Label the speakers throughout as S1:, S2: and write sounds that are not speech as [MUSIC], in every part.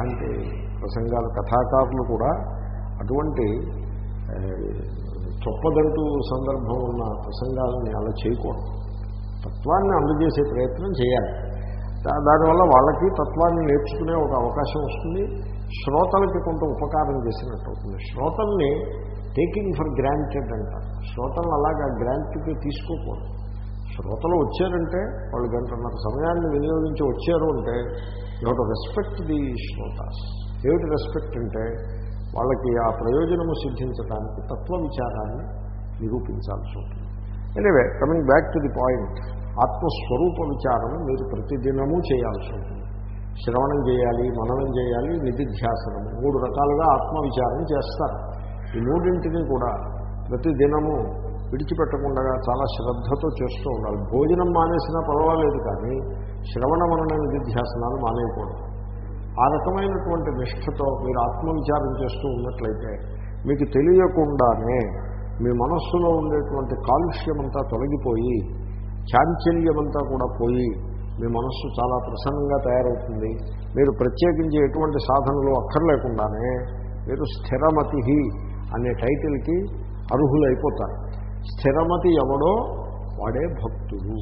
S1: అలాంటి ప్రసంగాలు కథాకారులు కూడా అటువంటి చొప్పదంటూ సందర్భం ఉన్న ప్రసంగాలని అలా చేయకూడదు. తత్వాన్ని అందజేసే ప్రయత్నం చేయాలి. దానివల్ల వాళ్ళకి తత్వాన్ని నేర్చుకునే ఒక అవకాశం వస్తుంది. శ్రోతలకి కొంత ఉపకారం చేసినట్టు అవుతుంది. శ్రోతల్ని టేకింగ్ ఫర్ గ్రాంటెడ్ అంటారు. శ్రోతలను అలాగా గ్రాంట్కి తీసుకోకూడదు. శ్రోతలు వచ్చారంటే వాళ్ళు గంటన్నర సమయాన్ని వినియోగించి వచ్చారు అంటే యూ టు రెస్పెక్ట్ ది శ్రోతాస్. ఏమిటి రెస్పెక్ట్ అంటే వాళ్ళకి ఆ ప్రయోజనము సిద్ధించడానికి తత్వ విచారాన్ని నిరూపించాల్సి ఉంటుంది. Anyway coming back to the point ఆత్మస్వరూప విచారం మీరు ప్రతిదినము చేయాల్సి ఉంటుంది. శ్రవణం చేయాలి మననం చేయాలి నిధిధ్యాసనం మూడు రకాలుగా ఆత్మవిచారం చేస్తారు. ఈ మూడింటిని కూడా ప్రతిదినము విడిచిపెట్టకుండా చాలా శ్రద్ధతో చేస్తూ ఉండాలి. భోజనం మానేసినా పర్వాలేదు కానీ శ్రవణ మనన నిధిధ్యాసనాలు మానేయకూడదు. ఆ రకమైనటువంటి నిష్ఠతో మీరు ఆత్మవిచారం చేస్తూ ఉన్నట్లయితే మీకు తెలియకుండానే మీ మనస్సులో ఉండేటువంటి కాలుష్యమంతా తొలగిపోయి చాంచల్యమంతా కూడా పోయి మీ మనస్సు చాలా ప్రసన్నంగా తయారవుతుంది. మీరు ప్రత్యేకించి ఎటువంటి సాధనలు అక్కర్లేకుండానే మీరు స్థిరమతి అనే టైటిల్కి అర్హులైపోతారు. స్థిరమతి ఎవడో వాడే భక్తుడు.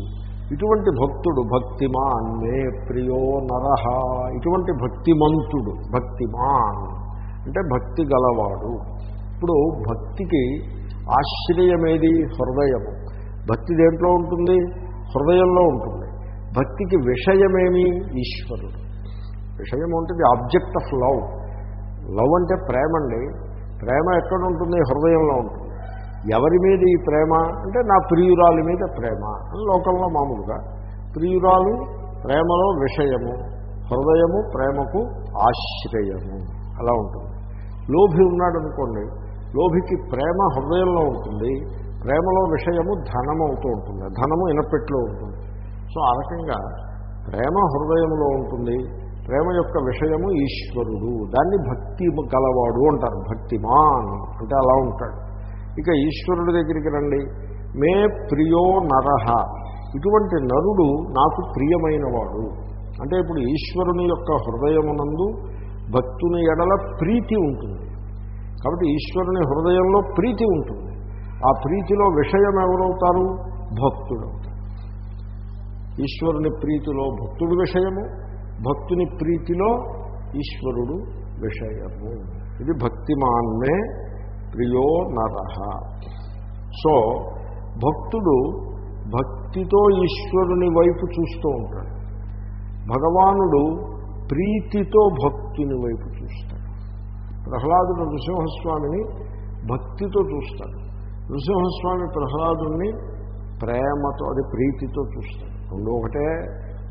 S1: ఇటువంటి భక్తుడు భక్తిమాన్ మే ప్రియో నరహ ఇటువంటి భక్తిమంతుడు భక్తిమాన్. అంటే భక్తి గలవాడు. ఇప్పుడు భక్తికి ఆశ్రయమేది? హృదయము. భక్తి దేంట్లో ఉంటుంది? హృదయంలో ఉంటుంది. భక్తికి విషయమేమి? ఈశ్వరుడు. విషయం ఉంటుంది ఆబ్జెక్ట్ ఆఫ్ లవ్. లవ్ అంటే ప్రేమ అండి. ప్రేమ ఎక్కడ ఉంటుంది? హృదయంలో ఉంటుంది. ఎవరి మీద ఈ ప్రేమ? అంటే నా ప్రియురాలి మీద ప్రేమ. అని లోకంలో మామూలుగా. ప్రియురాలు ప్రేమలో విషయము హృదయము ప్రేమకు ఆశ్రయము. అలా ఉంటుంది. లోభి ఉన్నాడు అనుకోండి లోభికి ప్రేమ హృదయంలో ఉంటుంది ప్రేమలో విషయము ధనం అవుతూ ఉంటుంది ధనము ఇనపెట్లో ఉంటుంది. సో ఆ రకంగా ప్రేమ హృదయంలో ఉంటుంది ప్రేమ యొక్క విషయము ఈశ్వరుడు. దాన్ని భక్తి గలవాడు అంటారు భక్తిమాన్. అంటే అలా ఉంటాడు. ఇక ఈశ్వరుడి దగ్గరికి రండి. మే ప్రియో నరహ ఇటువంటి నరుడు నాకు ప్రియమైనవాడు. అంటే ఇప్పుడు ఈశ్వరుని యొక్క హృదయమునందు భక్తుని ఎడల ప్రీతి ఉంటుంది. కాబట్టి ఈశ్వరుని హృదయంలో ప్రీతి ఉంటుంది. ఆ ప్రీతిలో విషయం ఎవరవుతారు భక్తుడు ఈశ్వరుని ప్రీతిలో భక్తుడు విషయము భక్తుని ప్రీతిలో ఈశ్వరుడు విషయము. ఇది భక్తిమాన్మే ప్రియో నర. సో భక్తుడు భక్తితో ఈశ్వరుని వైపు చూస్తూ ఉంటాడు. భగవానుడు ప్రీతితో భక్తుని వైపు చూస్తాడు. ప్రహ్లాదుడు నృసింహస్వామిని భక్తితో చూస్తాడు. నృసింహస్వామి ప్రహ్లాదుని ప్రేమతో అది ప్రీతితో చూస్తాడు. రెండు ఒకటే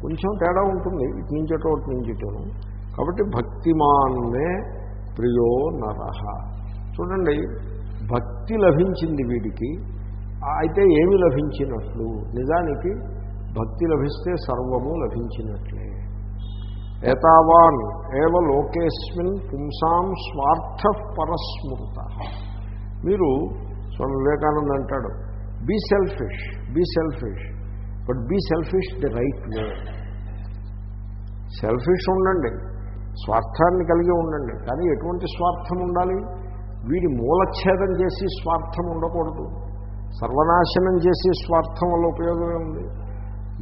S1: కొంచెం తేడా ఉంటుంది ఇటు నుంచి అటు నుంచేటోను కాబట్టి భక్తిమాన్నే ప్రియో నరహ చూడండి భక్తి లభించింది వీడికి అయితే ఏమి లభించినట్లు? నిజానికి భక్తి లభిస్తే సర్వము లభించినట్లే. ఏతావాన్ ఏవ లోకేస్మిన్ పుంసాం స్వార్థ పరస్మృత. మీరు స్వామి వివేకానంద అంటాడు be selfish be selfish but be selfish the right way selfish ఉండండి స్వార్థాన్ని కలిగి ఉండండి కానీ ఎటువంటి స్వార్థం ఉండాలి? వీడి మూలఛేదం చేసి స్వార్థం ఉండకూడదు. సర్వనాశనం చేసి స్వార్థం వల్ల ఉపయోగమే ఉంది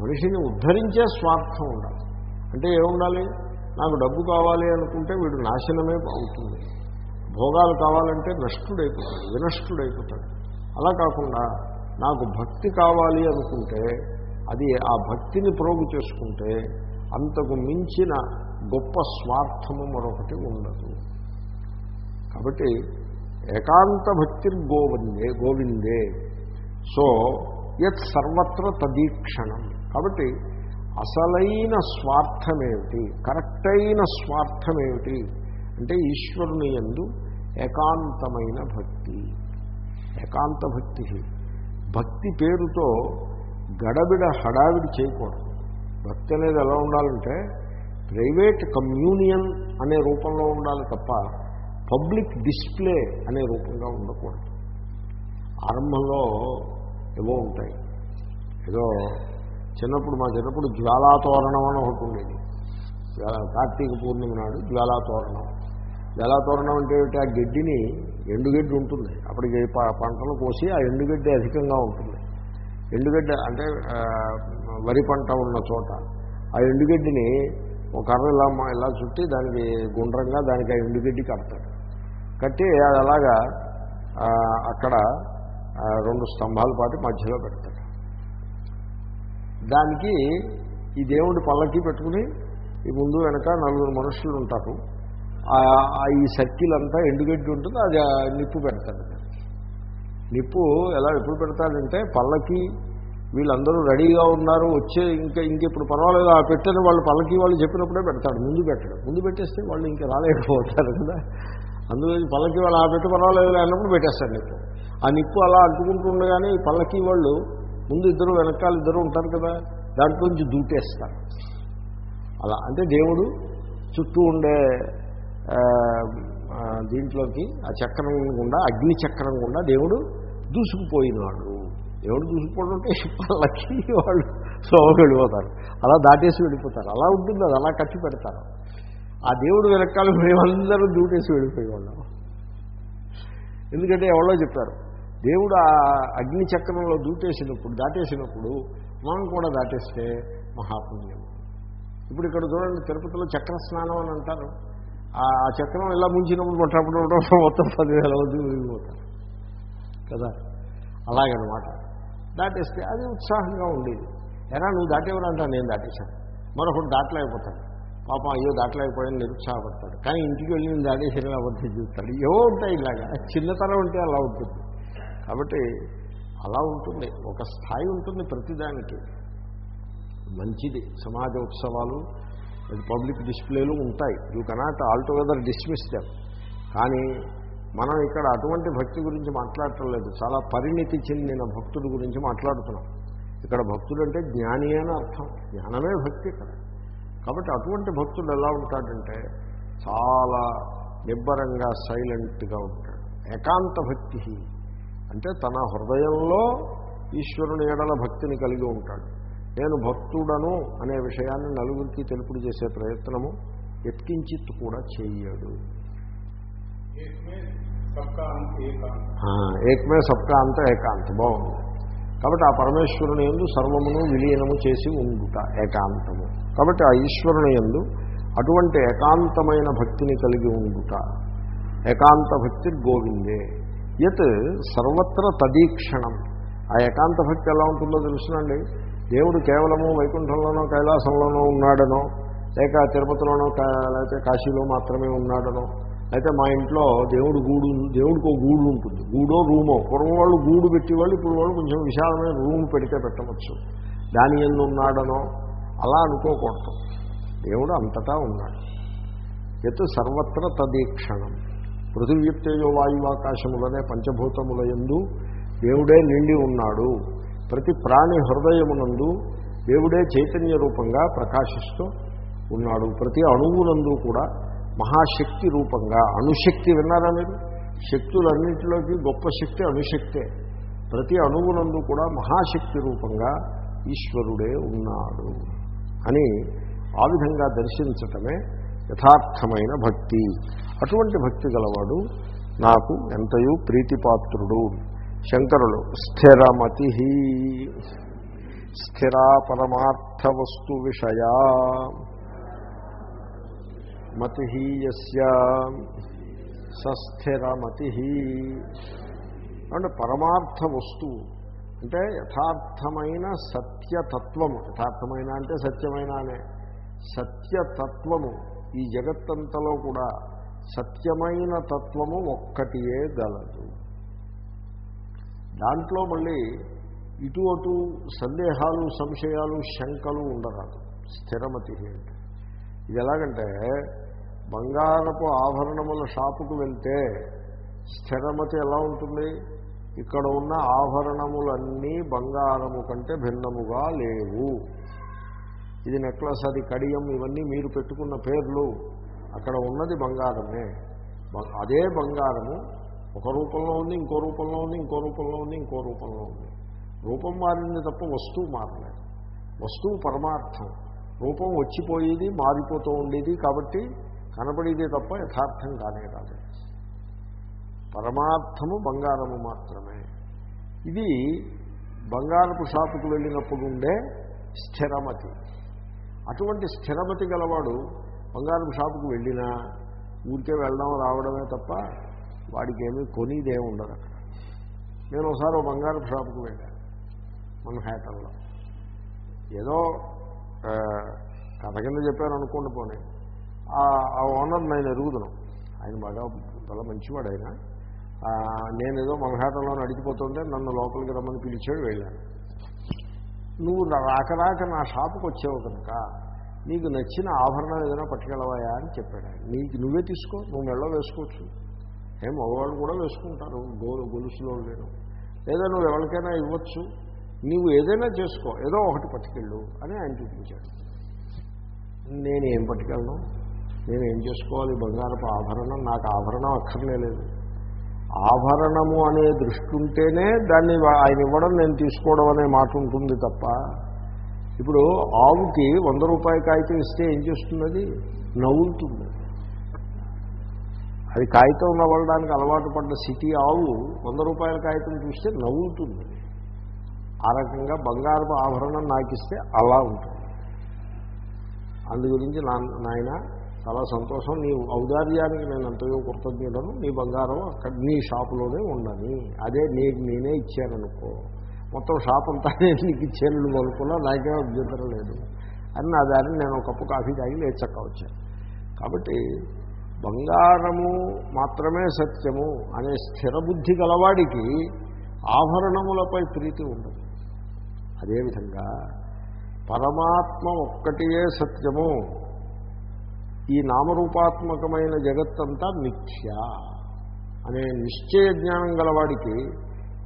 S1: మనిషిని ఉద్ధరించే స్వార్థం ఉండాలి. అంటే ఏముండాలి? నాకు డబ్బు కావాలి అనుకుంటే వీడు నాశనమే అవుతుంది. భోగాలు కావాలంటే నష్టుడైపోతాడు వినష్టుడైపోతాడు. అలా కాకుండా నాకు భక్తి కావాలి అనుకుంటే అది ఆ భక్తిని ప్రోగు చేసుకుంటే అంతకు మించిన గొప్ప స్వార్థము మరొకటి ఉండదు. కాబట్టి ఏకాంత భక్తి గోవిందే. గోవిందే సో యత్ సర్వత్ర తదీక్షణం. కాబట్టి అసలైన స్వార్థమేమిటి? కరెక్ట్ అయిన స్వార్థమేమిటి? అంటే ఈశ్వరుని ఎందు ఏకాంతమైన భక్తి. ఏకాంత భక్తి భక్తి పేరుతో గడబిడ హడావిడి చేయకూడదు. భక్తి అనేది ఎలా ఉండాలంటే ప్రైవేట్ కమ్యూనియన్ అనే రూపంలో ఉండాలి తప్ప పబ్లిక్ డిస్ప్లే అనే రూపంగా ఉండకూడదు. ఆరంభంలో ఏవో ఉంటాయి. ఏదో చిన్నప్పుడు మా చిన్నప్పుడు జ్వాలాతోరణం అని ఒకటి ఉండేది. కార్తీక పూర్ణిమ నాడు జ్వాలాతోరణం. జ్వాలాతోరణం అంటే ఏమిటి? ఆ గడ్డిని ఎండుగడ్డి ఉంటుంది. అప్పటికి పంటలు కోసి ఆ ఎండుగడ్డి అధికంగా ఉంటుంది. ఎండుగడ్డ అంటే వరి పంట ఉన్న చోట ఆ ఎండుగడ్డిని ఒక కర్ర ఇలా మా- ఇలా చుట్టి దానికి గుండ్రంగా దానికి ఆ ఎండుగడ్డి కడతాడు కట్టి అది అలాగా అక్కడ రెండు స్తంభాల పాటు మధ్యలో పెడతాడు దానికి ఈ దేవుడి పల్లకి పెట్టుకుని ఈ ముందు వెనక నలుగురు మనుషులు ఉంటారు. ఆ- ఈ సర్కిల్ అంతా ఎండుగడ్డి ఉంటుంది అది నిప్పు పెడతాడు నిప్పు ఎలా ఎప్పుడు పెడతాడంటే పల్లకి వీళ్ళందరూ రెడీగా ఉన్నారు వచ్చే ఇంకా ఇంకెప్పుడు పర్వాలేదు ఆ పెట్టని వాళ్ళు పల్లకి వాళ్ళు చెప్పినప్పుడే పెడతాడు ముందు పెట్టడం. ముందు పెట్టేస్తే వాళ్ళు ఇంకా రాలేకపోతారు కదా. అందుకని పల్లకి వాళ్ళు ఆ పెట్టు పర్వాలేదు అన్నప్పుడు పెట్టేస్తాడు నిప్పు ఆ నిప్పు అలా అంటుకుంటూ ఉండగానే ఈ పల్లకి వాళ్ళు ముందు ఇద్దరు వెనకాల ఇద్దరు ఉంటారు కదా దాంట్లోంచి దూటేస్తారు అలా అంటే దేవుడు చుట్టూ ఉండే దీంట్లోకి ఆ చక్రం గుండా అగ్ని చక్రం గుండా దేవుడు దూసుకుపోయినాడు దేవుడు దూసుకుపోవడం అంటే పళ్ళకి వాళ్ళు సోమకు వెళ్ళిపోతారు అలా దాటేసి వెళ్ళిపోతారు. అలా ఉంటుంది అది అలా కట్టి పెడతారు. ఆ దేవుడు వెనకాల మేమందరూ దూటేసి వెళ్ళిపోయేవాళ్ళం ఎందుకంటే ఎవరో చెప్పారు దేవుడు ఆ అగ్ని చక్రంలో దూటేసినప్పుడు దాటేసినప్పుడు మనం కూడా దాటేస్తే మహాపుణ్యం. ఇప్పుడు ఇక్కడ చూడండి తిరుపతిలో చక్ర స్నానం అని అంటారు. ఆ చక్రం ఇలా ముంచినప్పుడు మొట్టప్పుడు మొత్తం పదివేల వద్దు విరిగిపోతారు కదా? అలాగనమాట. దాటేస్తే అది ఉత్సాహంగా ఉండేది. ఎలా నువ్వు దాటేవరంటా నేను దాటేశాను. మరొకటి దాటలేకపోతాను పాపం అయ్యో దాటలేకపోయాను నిరుత్సాహపడతాడు. కానీ ఇంటికి వెళ్ళిన దాడి శరీరం అబద్ధం చూస్తాడు. ఏవో ఉంటాయి ఇలాగా. చిన్నతనం ఉంటే అలా ఉంటుంది. కాబట్టి అలా ఉంటుంది. ఒక స్థాయి ఉంటుంది ప్రతిదానికి. మంచిది. సమాజ ఉత్సవాలు పబ్లిక్ డిస్ప్లేలు ఉంటాయి. You cannot altogether dismiss them. కానీ మనం ఇక్కడ అటువంటి భక్తి గురించి మాట్లాడటం లేదు. చాలా పరిణితి చెందిన భక్తుడి గురించి మాట్లాడుతున్నాం. ఇక్కడ భక్తుడు అంటే జ్ఞాని అని అర్థం. జ్ఞానమే భక్తి ఇక్కడ. కాబట్టి అటువంటి భక్తుడు ఎలా ఉంటాడంటే చాలా నిబ్బరంగా సైలెంట్గా ఉంటాడు. ఏకాంత భక్తి. అంటే తన హృదయంలో ఈశ్వరుని ఏడల భక్తిని కలిగి ఉంటాడు. నేను భక్తుడను అనే విషయాన్ని నలుగురికి తెలుపుడు చేసే ప్రయత్నము ఎత్కించిత్ కూడా చేయడు. ఏకమే సబ్కా అంత ఏకాంత. బాగుంది. కాబట్టి ఆ పరమేశ్వరుని ఎందు సర్వమును విలీనము చేసి ఉండుట ఏకాంతము. కాబట్టి ఆ ఈశ్వరుని ఎందు అటువంటి ఏకాంతమైన భక్తిని కలిగి ఉండుట. ఏకాంత భక్తి గోవిందే. యత్ సర్వత్ర తదీక్షణం. ఆ ఏకాంత భక్తి ఎలా ఉంటుందో తెలుసునండి. దేవుడు కేవలము వైకుంఠంలోనో కైలాసంలోనో ఉన్నాడనో లేక తిరుపతిలోనో లేకపోతే కాశీలో మాత్రమే ఉన్నాడనో అయితే మా ఇంట్లో దేవుడు గూడు దేవుడికి ఒక గూడు ఉంటుంది. గూడో రూమో. పూర్వం వాళ్ళు గూడు పెట్టేవాళ్ళు ఇప్పుడు వాళ్ళు కొంచెం విశాలమైన రూమ్ పెడితే పెట్టవచ్చు. దాని ఎందు ఉన్నాడనో అలా అనుకోకూడదు. దేవుడు అంతటా ఉన్నాడు. ఎత్తు సర్వత్ర తదీక్షణం. పృథివ్యుక్తేజో వాయువాకాశములనే పంచభూతముల యందు దేవుడే నిండి ఉన్నాడు. ప్రతి ప్రాణి హృదయమునందు దేవుడే చైతన్య రూపంగా ప్రకాశిస్తూ ఉన్నాడు. ప్రతి అణువునందు కూడా మహాశక్తి రూపంగా. అణుశక్తి విన్నారా మీరు? శక్తులన్నింటిలోకి గొప్ప శక్తి అణుశక్తే. ప్రతి అణువునందు కూడా మహాశక్తి రూపంగా ఈశ్వరుడే ఉన్నాడు. అని ఆ విధంగా దర్శించటమే యథార్థమైన భక్తి. అటువంటి భక్తి గలవాడు నాకు ఎంతయూ ప్రీతిపాత్రుడు. శంకరులు స్థిరమతి స్థిరా పరమార్థ వస్తు విషయా మతి సస్థిరమతి అంటే పరమార్థ వస్తువు అంటే యథార్థమైన సత్యతత్వము యథార్థమైన అంటే సత్యమైన అనే సత్యతత్వము ఈ జగత్తంతలో కూడా సత్యమైన తత్వము ఒక్కటియే గలదు. దాంట్లో మళ్ళీ ఇటు అటు సందేహాలు సంశయాలు శంకలు ఉండరాదు. స్థిరమతి అంటే ఇది ఎలాగంటే బంగారపు ఆభరణముల షాపుకు వెళ్తే స్థిరమతి ఎలా ఉంటుంది? ఇక్కడ ఉన్న ఆభరణములన్నీ బంగారము కంటే భిన్నముగా లేవు. ఇది నెక్లెస్ అది కడియం ఇవన్నీ మీరు పెట్టుకున్న పేర్లు. అక్కడ ఉన్నది బంగారమే. అదే బంగారము. ఒక రూపంలో ఉంది ఇంకో రూపంలో ఉంది ఇంకో రూపంలో ఉంది ఇంకో రూపంలో ఉంది. రూపం మారింది తప్ప వస్తువు మారలేదు. వస్తువు పరమార్థం. రూపం వచ్చిపోయేది మారిపోతూ ఉండేది కాబట్టి కనబడేది తప్ప యథార్థం కానే కాదు పరమార్థము బంగారము మాత్రమే. ఇది బంగారపు షాపుకు వెళ్ళినప్పుడు ఉండే స్థిరమతి. అటువంటి స్థిరమతి గలవాడు బంగారపు షాపుకు వెళ్ళినా ఊరికే వెళ్ళడం రావడమే తప్ప వాడికి ఏమీ కొనిదే ఉండదు అక్కడ. నేను ఒకసారి ఓ బంగారపు షాపుకు వెళ్ళాను మన హ్యాటల్లో ఏదో కథ కింద చెప్పాను అనుకోండి పోనీ. ఆ ఓనర్ నేను ఎరుగుతున్నాం ఆయన బాగా చాలా మంచివాడు ఆయన నేనేదో మన్హాటంలో నడిచిపోతుంటే నన్ను లోపలికి రమ్మని పిలిచాడు వెళ్ళాను. నువ్వు రాక రాక నా షాపుకి వచ్చావు కనుక నీకు నచ్చిన ఆభరణం ఏదైనా పట్టుకెళ్ళవాయా అని చెప్పాడు నీకు నువ్వే తీసుకో నువ్వు మెళ్ళో వేసుకోవచ్చు. ఏం మగవాళ్ళు కూడా వేసుకుంటారు గోలు గొలుసులో లేను లేదా నువ్వు ఎవరికైనా ఇవ్వచ్చు. నీవు ఏదైనా చేసుకో ఏదో ఒకటి పట్టుకెళ్ళు అని ఆయన చూపించాడు. నేను ఏం పట్టుకెళ్ళను? నేను ఏం చేసుకోవాలి? బంగారపు ఆభరణం నాకు ఆభరణం అక్కర్లేదు ఆభరణము అనే దృష్టి ఉంటేనే దాన్ని ఆయన ఇవ్వడం నేను తీసుకోవడం అనే మాట ఉంటుంది తప్ప ఇప్పుడు ఆవుకి వంద రూపాయల కాగితం ఇస్తే ఏం చేస్తున్నది నవ్వుతుంది అది కాగితం నవ్వడానికి అలవాటు పడ్డ సిటీ ఆవు వంద రూపాయల కాగితం చూస్తే నవ్వుతుంది. ఆ రకంగా బంగారపు ఆభరణం నాకు ఇస్తే అలా ఉంటుంది. అందు గురించి నా నాయన చాలా సంతోషం. నీ ఔదార్యానికి నేను ఎంతయో కృతజ్ఞతను నీ బంగారం అక్కడ నీ షాపులోనే ఉండని. అదే నీకు నేనే ఇచ్చాననుకో. మొత్తం షాప్ అంతా [LAUGHS] నేను నీకు ఇచ్చాను నువ్వు అనుకున్నా నాకే అభ్యంతరం లేదు. అని నా దారిని నేను ఒక కప్పు కాఫీ తాగి లేచక్క వచ్చాను కాబట్టి బంగారము మాత్రమే సత్యము అనే స్థిరబుద్ధి గలవాడికి ఆభరణములపై ప్రీతి ఉండదు. అదేవిధంగా పరమాత్మ ఒక్కటియే సత్యము. ఈ నామరూపాత్మకమైన జగత్తంతా మిథ్య అనే నిశ్చయ జ్ఞానం గలవాడికి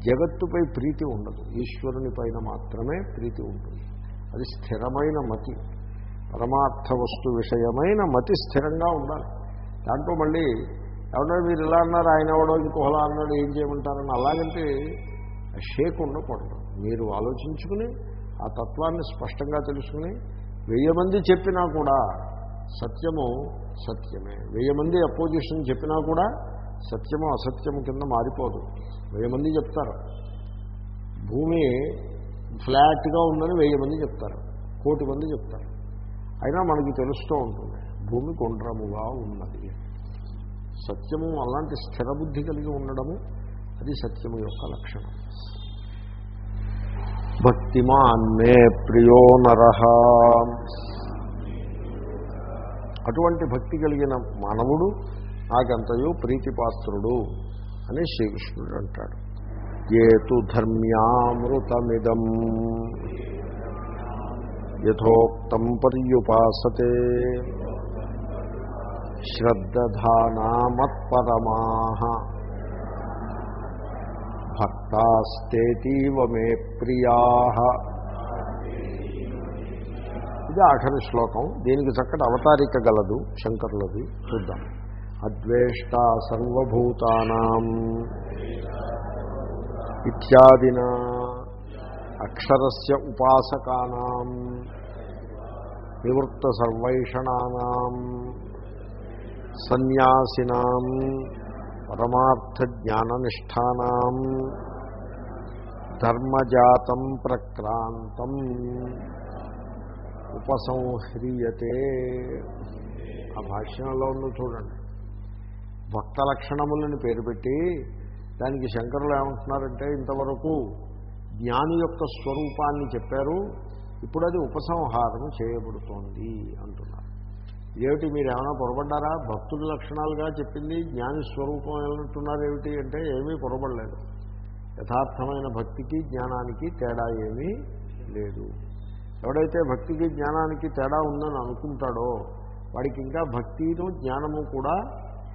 S1: జగత్తుపై ప్రీతి ఉండదు. ఈశ్వరుని పైన మాత్రమే ప్రీతి ఉంటుంది. అది స్థిరమైన మతి. పరమార్థ వస్తు విషయమైన మతి స్థిరంగా ఉండాలి. దాంట్లో మళ్ళీ ఎవడో మీరు ఇలా అన్నారు ఆయన ఎవడో ఇంకోలా అన్నాడు ఏం చేయమంటారని అలాగంటే షేక్ ఉండకూడదు. మీరు ఆలోచించుకుని ఆ తత్వాన్ని స్పష్టంగా తెలుసుకుని వెయ్యి మంది చెప్పినా కూడా సత్యము సత్యమే. వెయ్యి మంది అపోజిషన్ చెప్పినా కూడా సత్యము అసత్యము కింద మారిపోదు. వెయ్యి మంది చెప్తారు. భూమి ఫ్లాట్గా ఉందని వెయ్యి మంది చెప్తారు. కోటి మంది చెప్తారు. అయినా మనకి తెలుస్తూ ఉంటుంది భూమి గుండ్రముగా ఉన్నది. సత్యము అలాంటి స్థిరబుద్ధి కలిగి ఉండడము అది సత్యము యొక్క లక్షణం. భక్తిమాన్మే ప్రియో నర. అటువంటి భక్తి కలిగిన మానవుడు నాకెంతయో ప్రీతిపాత్రుడు అని శ్రీకృష్ణుడు అంటాడు. ఏతు ధర్మ్యామృతమిదం యథోక్తం పర్యుపాసతే శ్రద్ధానామత్పరమా భక్తాస్తేతీవ మే ప్రియా ఇది ఆఖరి శ్లోకం. దీనికి చక్కటి అవతారిక గలదు శంకరులది. చూద్దాం. అద్వేష్ట సర్వభూతానాం ఇత్యాదిన అక్షరస్య ఉపాసకానాం నివృత్త సర్వైషణానాం సన్యాసినాం పరమార్థ జ్ఞాననిష్టానాం ధర్మజాతం ప్రక్రాంతం ఉపసంహ్రియతే. ఆ భాష్యంలో ఉన్న చూడండి. భక్త లక్షణములని పేరు పెట్టి దానికి శంకరులు ఏమంటున్నారంటే ఇంతవరకు జ్ఞాని యొక్క స్వరూపాన్ని చెప్పారు ఇప్పుడు అది ఉపసంహారం చేయబడుతోంది అంటున్నారు. ఏమిటి మీరు ఏమైనా పొరపడ్డారా భక్తుల లక్షణాలుగా చెప్పింది జ్ఞాని స్వరూపం ఏమంటున్నారు ఏమిటి అంటే ఏమీ పొరపడలేదు యథార్థమైన భక్తికి జ్ఞానానికి తేడా ఏమీ లేదు. ఎవడైతే భక్తికి జ్ఞానానికి తేడా ఉందని అనుకుంటాడో వాడికి ఇంకా భక్తిను జ్ఞానము కూడా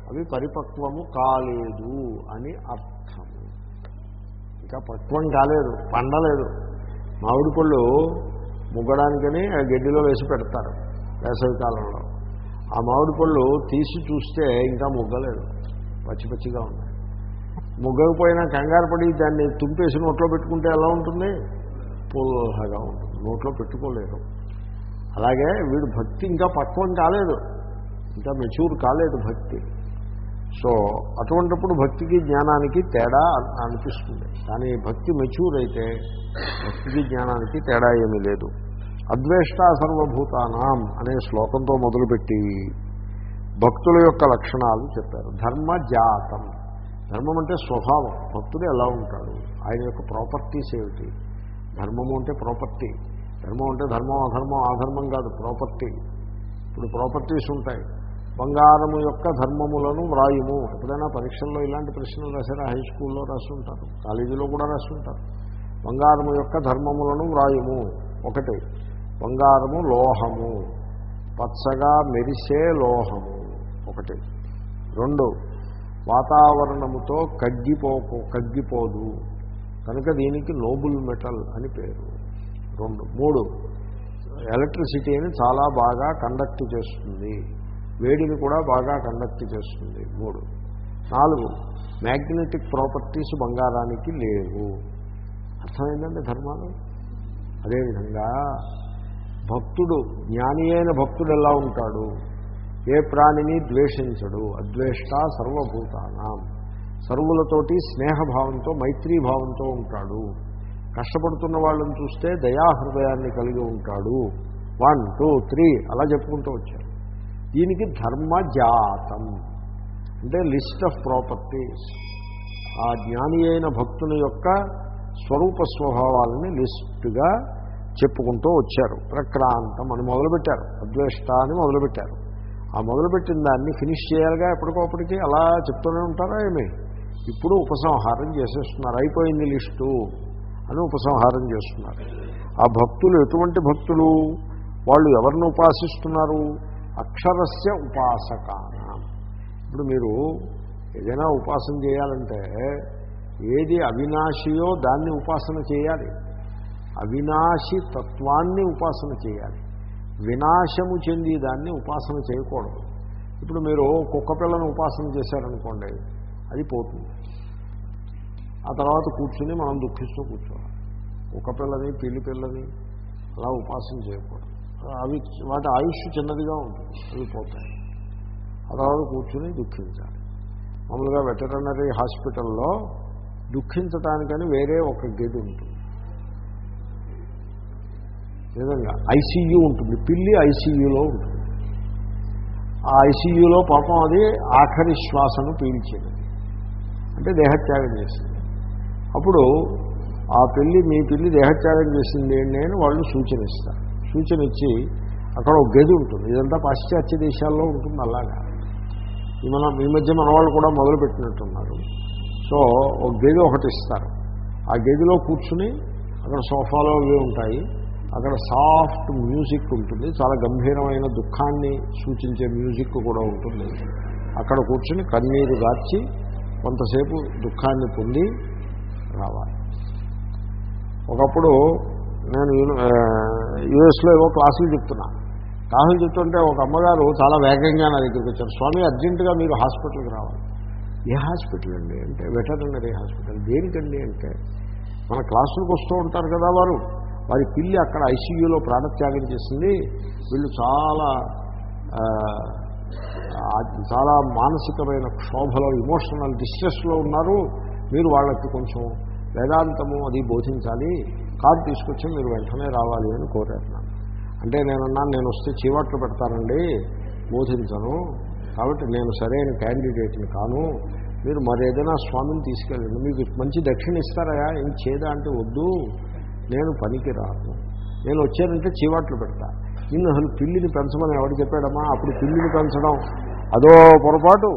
S1: అవి పరిపక్వము కాలేదు అని అర్థము. ఇంకా పక్వం కాలేదు పండలేదు మామిడి పళ్ళు ముగ్గడానికని ఆ గడ్డిలో వేసి పెడతారు వేసవి కాలంలో. ఆ మామిడి పళ్ళు తీసి చూస్తే ఇంకా ముగ్గలేదు పచ్చి పచ్చిగా ఉన్నాయి. ముగ్గకపోయినా కంగారు పడి దాన్ని తుంపేసి నోట్లో పెట్టుకుంటే ఎలా ఉంటుంది? పుల్లగా ఉంటుంది. నోట్లో పెట్టుకోలేరు అలాగే వీడు భక్తి ఇంకా పక్వం కాలేదు. ఇంకా మెచ్యూర్ కాలేదు భక్తి. సో అటువంటిప్పుడు భక్తికి జ్ఞానానికి తేడా అనిపిస్తుంది. కానీ భక్తి మెచ్యూర్ అయితే భక్తికి జ్ఞానానికి తేడా ఏమీ లేదు. అద్వేష్ట సర్వభూతానాం అనే శ్లోకంతో మొదలుపెట్టి భక్తుల యొక్క లక్షణాలు చెప్పారు. ధర్మ జాతం. ధర్మం అంటే స్వభావం. భక్తుడు ఎలా ఉంటాడు? ఆయన యొక్క ప్రాపర్టీస్ ఏమిటి? ధర్మము అంటే ప్రాపర్టీ. ధర్మం అంటే ధర్మం అధర్మం ఆధర్మం కాదు ప్రాపర్టీ ఇప్పుడు ప్రాపర్టీస్ ఉంటాయి. బంగారము యొక్క ధర్మములను వ్రాయము. ఎప్పుడైనా పరీక్షల్లో ఇలాంటి ప్రశ్నలు రాసారా హై స్కూల్లో రాస్తుంటారు ఉంటారు కాలేజీలో కూడా రాస్తుంటారు ఉంటారు బంగారము యొక్క ధర్మములను వ్రాయము. ఒకటి బంగారము లోహము. పచ్చగా మెరిసే లోహము. ఒకటి. రెండు వాతావరణముతో కగ్గిపోకు కగ్గిపోదు. కనుక దీనికి నోబుల్ మెటల్ అని పేరు. రెండు మూడు. ఎలక్ట్రిసిటీని చాలా బాగా కండక్ట్ చేస్తుంది. వేడిని కూడా బాగా కండక్ట్ చేస్తుంది. మూడు. నాలుగు. మ్యాగ్నెటిక్ ప్రాపర్టీస్ బంగారానికి లేవు. అర్థమైందండి ధర్మాలు? అదేవిధంగా భక్తుడు జ్ఞాని అయిన భక్తుడు ఎలా ఉంటాడు? ఏ ప్రాణిని ద్వేషించడు? అద్వేష్ట సర్వభూతానం. సర్వులతోటి స్నేహభావంతో మైత్రీభావంతో ఉంటాడు. కష్టపడుతున్న వాళ్ళని చూస్తే దయాహృదయాన్ని కలిగి ఉంటాడు. వన్ టూ త్రీ అలా చెప్పుకుంటూ వచ్చారు. దీనికి ధర్మ జాతం. అంటే లిస్ట్ ఆఫ్ ప్రాపర్టీస్. ఆ జ్ఞాని అయిన భక్తుని యొక్క స్వరూప స్వభావాలని లిస్టుగా చెప్పుకుంటూ వచ్చారు. ప్రక్రాంతం అని మొదలుపెట్టారు. అద్వేష్ట అని మొదలుపెట్టారు. ఆ మొదలుపెట్టిన దాన్ని ఫినిష్ చేయాలిగా ఎప్పటికోప్పటికి అలా చెప్తూనే ఉంటారా ఏమి? ఇప్పుడు ఉపసంహారం చేసేస్తున్నారు. అయిపోయింది లిస్టు. అని ఉపసంహారం చేస్తున్నారు. ఆ భక్తులు ఎటువంటి భక్తులు? వాళ్ళు ఎవరిని ఉపాసిస్తున్నారు? అక్షరస్య ఉపాసకాన. ఇప్పుడు మీరు ఏదైనా ఉపాసన చేయాలంటే ఏది అవినాశియో దాన్ని ఉపాసన చేయాలి. అవినాశి తత్వాన్ని ఉపాసన చేయాలి. వినాశము చెంది దాన్ని ఉపాసన చేయకూడదు. ఇప్పుడు మీరు కుక్క పిల్లను ఉపాసన చేశారనుకోండి అది పోతుంది. ఆ తర్వాత కూర్చుని మనం దుఃఖిస్తూ కూర్చోవాలి. ఒక పిల్లని పెళ్ళి పిల్లని అలా ఉపాసన చేయకూడదు. అవి వాటి ఆయుష్ చిన్నదిగా ఉంటుంది అవి పోతాయి. ఆ తర్వాత కూర్చుని దుఃఖించాలి. మామూలుగా వెటరనరీ హాస్పిటల్లో దుఃఖించటానికని వేరే ఒక గది ఉంటుంది. నిజంగా ఐసీయూ ఉంటుంది పిల్లి ఐసీయూలో ఉంటుంది. ఆ ఐసీయూలో పాపం అది ఆఖరి శ్వాసను పీల్చేది. అంటే దేహత్యాగం చేసింది. అప్పుడు ఆ పెళ్ళి మీ పెళ్ళి దేహత్యాగం చేసింది ఏంటి అని వాళ్ళు సూచన ఇస్తారు సూచన ఇచ్చి అక్కడ ఒక గది ఉంటుంది. ఇదంతా పాశ్చాత్య దేశాల్లో ఉంటుంది అలాగా. మన ఈ మధ్య మన వాళ్ళు కూడా మొదలుపెట్టినట్టున్నారు సో ఒక గది ఒకటి ఇస్తారు. ఆ గదిలో కూర్చుని అక్కడ సోఫాలో అవి ఉంటాయి. అక్కడ సాఫ్ట్ మ్యూజిక్ ఉంటుంది. చాలా గంభీరమైన దుఃఖాన్ని సూచించే మ్యూజిక్ కూడా ఉంటుంది. అక్కడ కూర్చుని కన్నీరు గార్చి కొంతసేపు దుఃఖాన్ని పొంది రావాలి. ఒకప్పుడు నేను యుఎస్లో ఏవో క్లాసులు చెప్తున్నా. క్లాసులు చెప్తుంటే ఒక అమ్మగారు చాలా వేగంగా నా దగ్గరికి వచ్చారు స్వామి అర్జెంటుగా మీరు హాస్పిటల్కి రావాలి. ఏ హాస్పిటల్ అండి? అంటే వెటర్నరీ హాస్పిటల్. దేనికండి అంటే మన క్లాసులకు వస్తూ ఉంటారు కదా వారు. వారి పిల్లి అక్కడ ఐసీయూలో ప్రాణత్యాగం చేసింది. వీళ్ళు చాలా చాలా మానసికమైన క్షోభలో ఇమోషనల్ డిస్ట్రెస్లో ఉన్నారు. మీరు వాళ్ళకి కొంచెం వేదాంతము అది బోధించాలి కార్డు తీసుకొచ్చి మీరు వెంటనే రావాలి అని కోరేస్తున్నాను అంటే నేనన్నాను నేను వస్తే చీవాట్లు పెడతానండి బోధించను. కాబట్టి నేను సరైన క్యాండిడేట్ని కాను. మీరు మరేదైనా స్వామిని తీసుకెళ్ళండి. మీకు మంచి దక్షిణ ఇస్తారా ఏం చేదా అంటే వద్దు. నేను పనికి రాను నేను వచ్చానంటే చీవాట్లు పెడతా. నిన్ను అసలు పిల్లిని పెంచమని ఎవరు చెప్పాడమ్మా? అప్పుడు పిల్లిని పెంచడం అదో పొరపాటు.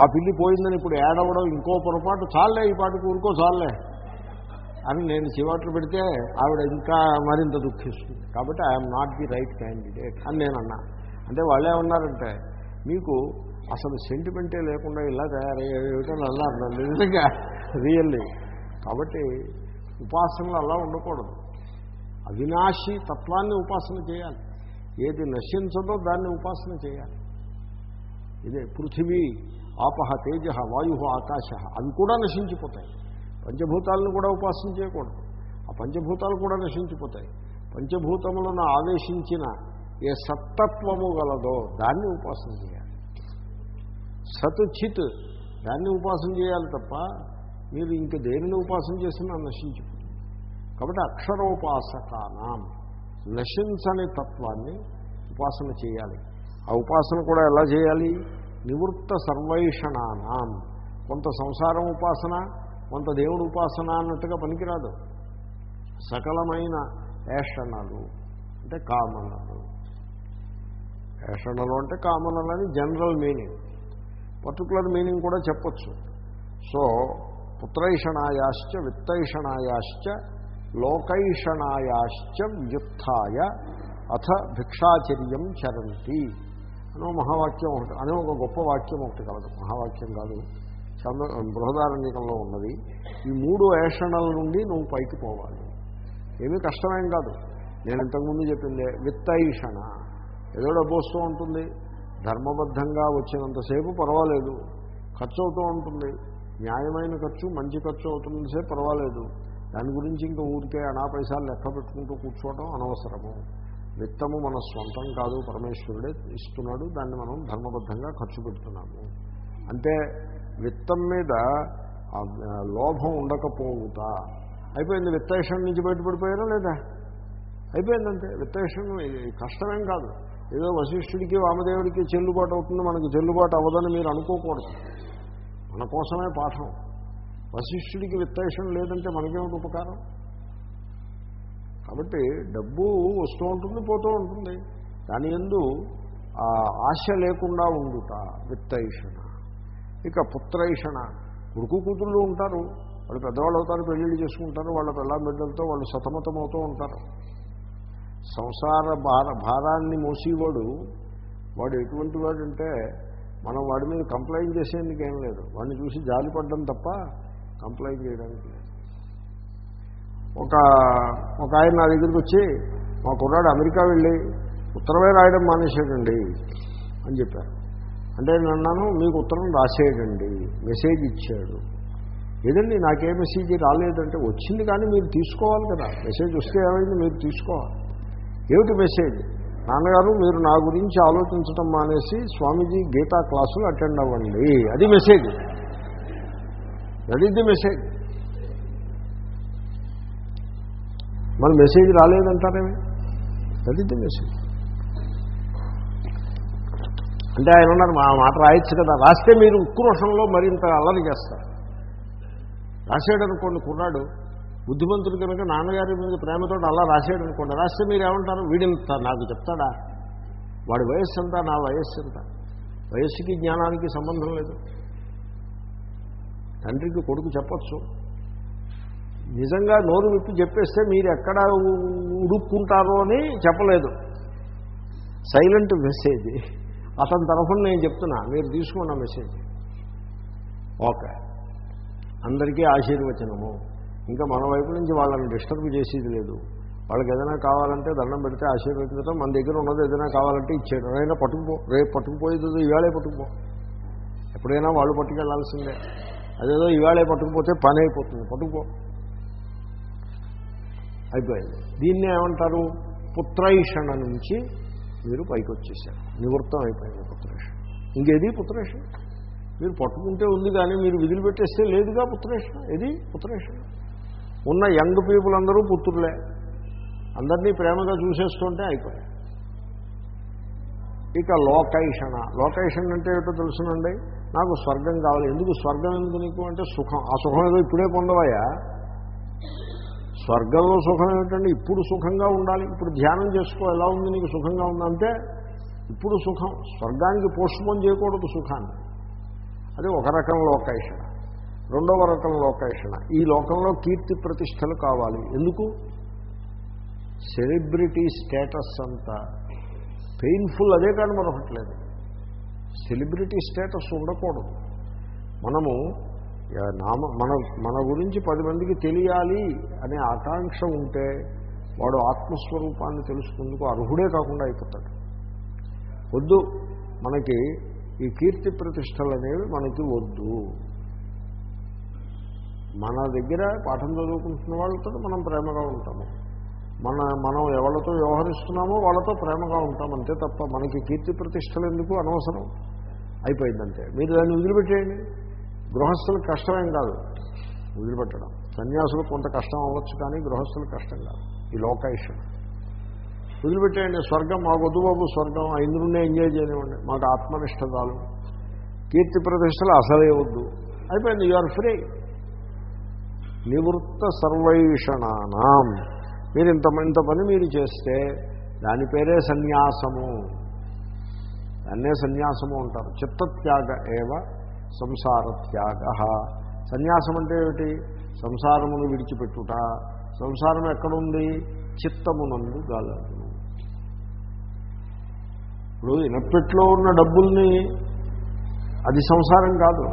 S1: ఆ పిల్లి పోయిందని ఇప్పుడు ఏడవడం ఇంకో పొరపాటు. చాలే ఈ పాటికి ఊరుకో చాలే అని నేను చివాట్లు పెడితే ఆవిడ ఇంకా మరింత దుఃఖిస్తుంది. కాబట్టి I'm not the right candidate అని నేను అన్నా. అంటే వాళ్ళే ఉన్నారంటే మీకు అసలు సెంటిమెంటే లేకుండా ఇలా తయారయ్యేటని అన్నారు. నన్ను నిజంగా రియల్లీ కాబట్టి ఉపాసనలు అలా ఉండకూడదు. అవినాశి తత్వాన్ని ఉపాసన చేయాలి. ఏది నశించదో దాన్ని ఉపాసన చేయాలి. ఇదే పృథివీ ఆపహ తేజ వాయు ఆకాశ అవి కూడా నశించిపోతాయి. పంచభూతాలను కూడా ఉపాసన చేయకూడదు. ఆ పంచభూతాలు కూడా నశించిపోతాయి. పంచభూతములను ఆవేశించిన ఏ సత్తత్వము గలదో దాన్ని ఉపాసన చేయాలి. సత్ చిత్ దాన్ని ఉపాసన చేయాలి తప్ప మీరు ఇంక దేనిని ఉపాసన చేసినా నశించిపోతుంది కాబట్టి అక్షరోపాసకానం నశించని తత్వాన్ని ఉపాసన చేయాలి. ఆ ఉపాసన కూడా ఎలా చేయాలి? నివృత్త సర్వైషణానాం. కొంత సంసారం ఉపాసన కొంత దేవుడు ఉపాసన అన్నట్టుగా పనికిరాదు. సకలమైన ఏషణలు అంటే కామనలు. ఏషణలు అంటే కామనలు అని జనరల్ మీనింగ్. పర్టికులర్ మీనింగ్ కూడా చెప్పచ్చు. సో పుత్రైషణాయాశ్చ విత్తైషణాయాశ్చ లోకైషణాయాశ్చ వ్యుత్య అథ భిక్షాచర్యం చరంతి. అనో మహావాక్యం ఒకటి. అనే ఒక గొప్ప వాక్యం ఒకటి కలదు. మహావాక్యం కాదు. చంద్ర బృహదారణ్యకంలో ఉన్నది. ఈ మూడు ఏషణల నుండి నువ్వు పైకి పోవాలి. ఏమీ కష్టమేం కాదు. నేను ఇంతకుముందు చెప్పిందే విత్తైషణ. ఏదో డబ్బొస్తూ ఉంటుంది. ధర్మబద్ధంగా వచ్చినంతసేపు పర్వాలేదు. ఖర్చు అవుతూ ఉంటుంది. న్యాయమైన ఖర్చు మంచి ఖర్చు అవుతుంది సేపు పర్వాలేదు. దాని గురించి ఇంకా ఊరికే అనా పైసలు లెక్క పెట్టుకుంటూ కూర్చోవడం అనవసరము. విత్తము మన స్వంతం కాదు పరమేశ్వరుడే ఇస్తున్నాడు దాన్ని మనం ధర్మబద్ధంగా ఖర్చు పెడుతున్నాము. అంటే విత్తం మీద లోభం ఉండకపోవుతా అయిపోయింది విత్తేషం నుంచి బయటపడిపోయారా లేదా? అయిపోయిందంటే విత్తేషం కష్టమేం కాదు. ఏదో వశిష్ఠుడికి వామదేవుడికి చెల్లుబాటు అవుతుంది మనకు చెల్లుబాటు అవ్వదని మీరు అనుకోకూడదు. మన కోసమే పాఠం. వశిష్ఠుడికి విత్తేషం లేదంటే మనకేమిటి ఉపకారం? కాబట్టి డబ్బు వస్తూ ఉంటుంది పోతూ ఉంటుంది. దాని ఎందు ఆశ లేకుండా ఉండుట విత్తైషణ. ఇక పుత్రైషణ. కొడుకు కూతుళ్ళు ఉంటారు. వాళ్ళు పెద్దవాళ్ళు అవుతారు పెళ్ళిళ్ళు చేసుకుంటారు. వాళ్ళ పిల్ల బిడ్డలతో వాళ్ళు సతమతమవుతూ ఉంటారు. సంసార భార భారాన్ని మోసేవాడు వాడు ఎటువంటి వాడంటే మనం వాడి మీద కంప్లైంట్ చేసేందుకు ఏం లేదు. వాడిని చూసి జాలిపడ్డం తప్ప కంప్లైంట్ చేయడానికి లేదు. ఒక ఒక ఆయన నా దగ్గరికి వచ్చి మా కుర్రాడు అమెరికా వెళ్ళి ఉత్తరమే రాయడం మానేసాడండి అని చెప్పారు. అంటే నేను అన్నాను మీకు ఉత్తరం రాసేయడండి మెసేజ్ ఇచ్చాడు. ఏదండి నాకే మెసేజ్ రాలేదంటే వచ్చింది కానీ మీరు తీసుకోవాలి కదా మెసేజ్ వస్తే ఏమైంది మీరు తీసుకోవాలి. ఏమిటి మెసేజ్? నాన్నగారు మీరు నా గురించి ఆలోచించడం మానేసి స్వామీజీ గీతా క్లాసులు అటెండ్ అవ్వండి అది message. That is the message మన మెసేజ్ రాలేదంటారేమి దట్ ది మెసేజ్ అంటే ఆయన ఉన్నారు మా మాట రాయొచ్చు కదా. రాస్తే మీరు ఉక్రోషంలో మరింత అల్లరి చేస్తారు. రాసాడు అనుకోండి కుర్రాడు బుద్ధిమంతుడు కనుక నాన్నగారి మీద ప్రేమతో అలా రాసాడు అనుకోండి రాస్తే మీరు ఏమంటారు? వీడింత నాకు చెప్తాడా? వాడి వయస్సు ఎంత? నా వయస్సు ఎంత? వయస్సుకి జ్ఞానానికి సంబంధం లేదు. తండ్రికి కొడుకు చెప్పచ్చు. నిజంగా నోరు విప్పి చెప్పేస్తే మీరు ఎక్కడ ఉడుక్కుంటారో అని చెప్పలేదు. Silent message. అతని తరఫున నేను చెప్తున్నా మీరు తీసుకున్న మెసేజ్. ఓకే. అందరికీ ఆశీర్వచనము. ఇంకా మన వైపు నుంచి వాళ్ళని డిస్టర్బ్ చేసేది లేదు. వాళ్ళకి ఏదైనా కావాలంటే దండం పెడితే ఆశీర్వదించడం. మన దగ్గర ఉన్నది ఏదైనా కావాలంటే ఇచ్చేయడం. అయినా పట్టుకుపో రేపు పట్టుకుపోయేది ఇవాళే పట్టుకుపో. ఎప్పుడైనా వాళ్ళు పట్టుకెళ్ళాల్సిందే. అదేదో ఇవాళే పట్టుకుపోతే పని అయిపోతుంది. పట్టుకుపో. అయిపోయింది. దీన్ని ఏమంటారు? పుత్రైషణ నుంచి మీరు పైకి వచ్చేసారు నివృత్తం అయిపోయింది పుత్రేషణ. ఇంకేది పుత్రేషణ? మీరు పట్టుకుంటే ఉంది కానీ మీరు విధులు పెట్టేస్తే లేదుగా పుత్రేషణ? ఏది? పుత్రేషణ. ఉన్న యంగ్ పీపుల్ అందరూ పుత్రులే. అందరినీ ప్రేమగా చూసేస్తుంటే అయిపోయాయి ఇక లోకైషణ. లోకైషణ అంటే ఏటో తెలుసునండి? నాకు స్వర్గం కావాలి. ఎందుకు స్వర్గం ఎందుకు నీకు? అంటే సుఖం. ఆ సుఖం ఏదో ఇప్పుడే పొందవయా స్వర్గంలో సుఖం ఏమిటండి? ఇప్పుడు సుఖంగా ఉండాలి. ఇప్పుడు ధ్యానం చేసుకో ఎలా ఉంది నీకు సుఖంగా ఉందంటే ఇప్పుడు సుఖం. స్వర్గానికి పోస్ట్పోన్ చేయకూడదు సుఖాన్ని. అది ఒక రకం లోకేషణ. రెండవ రకం లోకేషణ. ఈ లోకంలో కీర్తి ప్రతిష్టలు కావాలి. ఎందుకు? సెలబ్రిటీ స్టేటస్ అంతా పెయిన్ఫుల్ అదే కానీ మరొకట్లేదు సెలబ్రిటీ స్టేటస్ ఉండకూడదు. మనము నామ మన మన గురించి పది మందికి తెలియాలి అనే ఆకాంక్ష ఉంటే వాడు ఆత్మస్వరూపాన్ని తెలుసుకుందుకు అర్హుడే కాకుండా అయిపోతాడు. వద్దు మనకి ఈ కీర్తి ప్రతిష్టలు అనేవి మనకి వద్దు. మన దగ్గర పాఠం చదువుకుంటున్న వాళ్ళతో మనం ప్రేమగా ఉంటాము. మన మనం ఎవరితో వ్యవహరిస్తున్నామో వాళ్ళతో ప్రేమగా ఉంటాం అంతే తప్ప మనకి కీర్తి ప్రతిష్టలు ఎందుకు అనవసరం? అయిపోయిందంతే. మీరు దాన్ని వదిలిపెట్టేయండి. గృహస్థులకు కష్టమేం కాదు. వదిలిపెట్టడం. సన్యాసులు కొంత కష్టం అవ్వచ్చు కానీ గృహస్థులకు కష్టం కాదు. ఈ లోకేషన్ వదిలిపెట్టేయండి స్వర్గం మా వద్దు బాబు స్వర్గం ఆ ఇంద్రుడినే ఎంజాయ్ చేయనివ్వండి. మాకు ఆత్మనిష్ట చాలు. కీర్తి ప్రతిష్టలు అసలే వద్దు. అయిపోయింది యు ఆర్ ఫ్రీ నివృత్త సర్వైషణానాం. మీరు ఇంత ఇంత పని మీరు చేస్తే దాని పేరే సన్యాసము. దాన్నే సన్యాసము అంటారు. చిత్తత్యాగ ఏవ సంసార త్యాగ సన్యాసం అంటే ఏమిటి సంసారమును విడిచిపెట్టుట. సంసారం ఎక్కడుంది? చిత్తమునందు గలదు ఇప్పుడు ఇనపెట్లో ఉన్న డబ్బుల్ని అది సంసారం కాదు.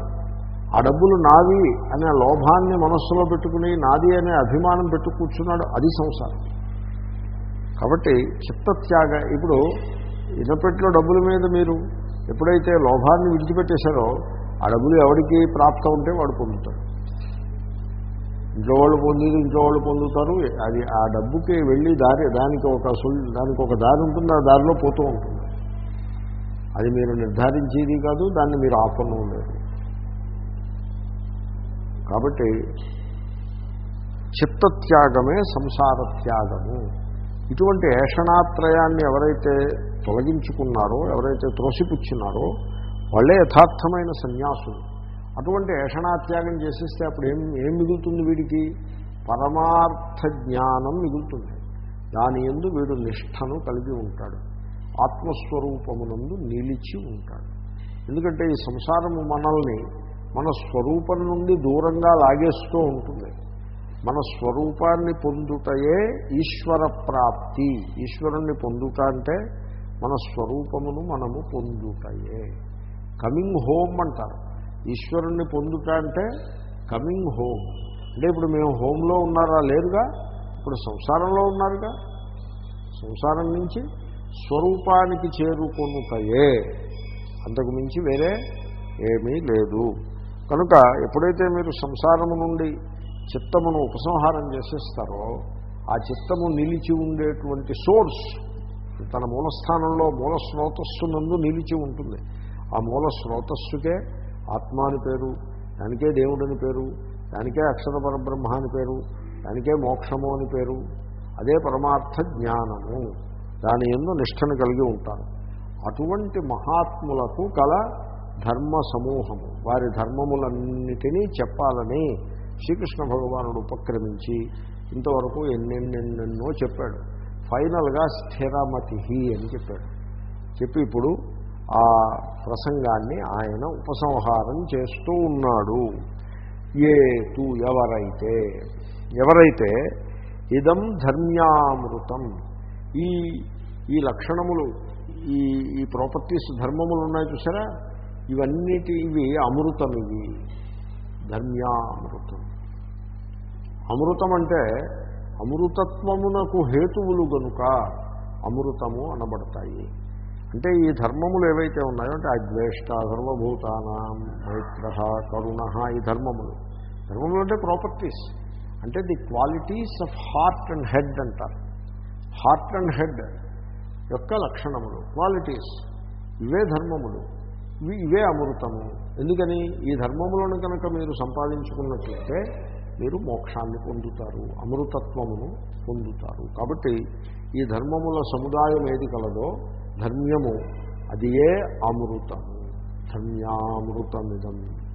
S1: ఆ డబ్బులు నావి అనే లోభాన్ని మనస్సులో పెట్టుకుని నాది అనే అభిమానం పెట్టు కూర్చున్నాడు అది సంసారం. కాబట్టి చిత్తత్యాగ ఇప్పుడు ఇనపెట్లో డబ్బుల మీద మీరు ఎప్పుడైతే లోభాన్ని విడిచిపెట్టేశారో ఆ డబ్బులు ఎవరికి ప్రాప్తం ఉంటే వాడు పొందుతాడు. ఇంట్లో వాళ్ళు పొందేది ఇంట్లో వాళ్ళు పొందుతారు. అది ఆ డబ్బుకి వెళ్ళి దారి దానికి ఒక దానికి ఒక దారి ఉంటుంది ఆ దారిలో పోతూ ఉంటుంది. అది మీరు నిర్ధారించేది కాదు దాన్ని మీరు ఆపను లేదు. కాబట్టి చిత్తత్యాగమే సంసార త్యాగము ఇటువంటి ఏషణాత్రయాన్ని ఎవరైతే తొలగించుకున్నారో ఎవరైతే త్రోసిపుచ్చినారో వాళ్ళే యథార్థమైన సన్యాసులు. అటువంటి ఏషణాత్యాగం చేసేస్తే అప్పుడు ఏం ఏం మిగులుతుంది వీడికి? పరమార్థ జ్ఞానం మిగులుతుంది. దాని ఎందు వీడు నిష్టను కలిగి ఉంటాడు. ఆత్మస్వరూపమునందు నిలిచి ఉంటాడు. ఎందుకంటే ఈ సంసారము మనల్ని మన స్వరూపం నుండి దూరంగా లాగేస్తూ ఉంటుంది. మన స్వరూపాన్ని పొందుటయే ఈశ్వర ప్రాప్తి. ఈశ్వరుణ్ణి పొందుట అంటే మన స్వరూపమును మనము పొందుటయే. కమింగ్ హోమ్ అంటారు. ఈశ్వరుణ్ణి పొందుట అంటే కమింగ్ హోమ్. అంటే ఇప్పుడు మేము హోంలో ఉన్నారా లేరుగా? ఇప్పుడు సంసారంలో ఉన్నారుగా? సంసారం నుంచి స్వరూపానికి చేరుకొనుటయే. అంతకు మించి వేరే ఏమీ లేదు. కనుక ఎప్పుడైతే మీరు సంసారము నుండి చిత్తమును ఉపసంహారం చేసేస్తారో ఆ చిత్తము నిలిచి ఉండేటువంటి సోర్స్ తన మూలస్థానంలో మూల స్రోతస్సు నందు నిలిచి ఉంటుంది. ఆ మూల స్రోతస్సుకే ఆత్మ అని పేరు దానికే దేవుడని పేరు దానికే అక్షర పరబ్రహ్మ అని పేరు దానికే మోక్షము అని పేరు. అదే పరమార్థ జ్ఞానము. దాని ఎందు నిష్టను కలిగి ఉంటారు. అటువంటి మహాత్ములకు కల ధర్మ సమూహము. వారి ధర్మములన్నిటినీ చెప్పాలని శ్రీకృష్ణ భగవానుడు ఉపక్రమించి ఇంతవరకు ఎన్నెన్నెన్నెన్నో చెప్పాడు. ఫైనల్గా స్థిరమతి అని చెప్పాడు. చెప్పి ఇప్పుడు ఆ ప్రసంగాన్ని ఆయన ఉపసంహారం చేస్తూ ఉన్నాడు. ఏ తూ ఎవరైతే ఎవరైతే ఇదం ధర్మ్యామృతం. ఈ ఈ లక్షణములు ఈ ఈ ప్రాపర్టీస్ ధర్మములు ఉన్నాయి చూసారా? ఇవన్నిటి ఇవి అమృతం ఇవి ధర్మ్యామృతం. అమృతం అంటే అమృతత్వమునకు హేతువులు గనుక అమృతము అనబడతాయి. అంటే ఈ ధర్మములు ఏవైతే ఉన్నాయో అంటే అద్వేష్ట సర్వభూతానాం మైత్ర కరుణ ఈ ధర్మములు. ధర్మములు అంటే ప్రాపర్టీస్. అంటే the qualities of heart and head అంటారు. హార్ట్ అండ్ హెడ్ యొక్క లక్షణములు క్వాలిటీస్. ఇవే ధర్మములు. ఇవి ఇవే అమృతము. ఎందుకని? ఈ ధర్మములను కనుక మీరు సంపాదించుకున్నట్లయితే మీరు మోక్షాన్ని పొందుతారు అమృతత్వమును పొందుతారు. కాబట్టి ఈ ధర్మముల సముదాయం ఏది కలదో ధర్మ్యము. అది ఏ అమృతము ధన్యామృతమిదం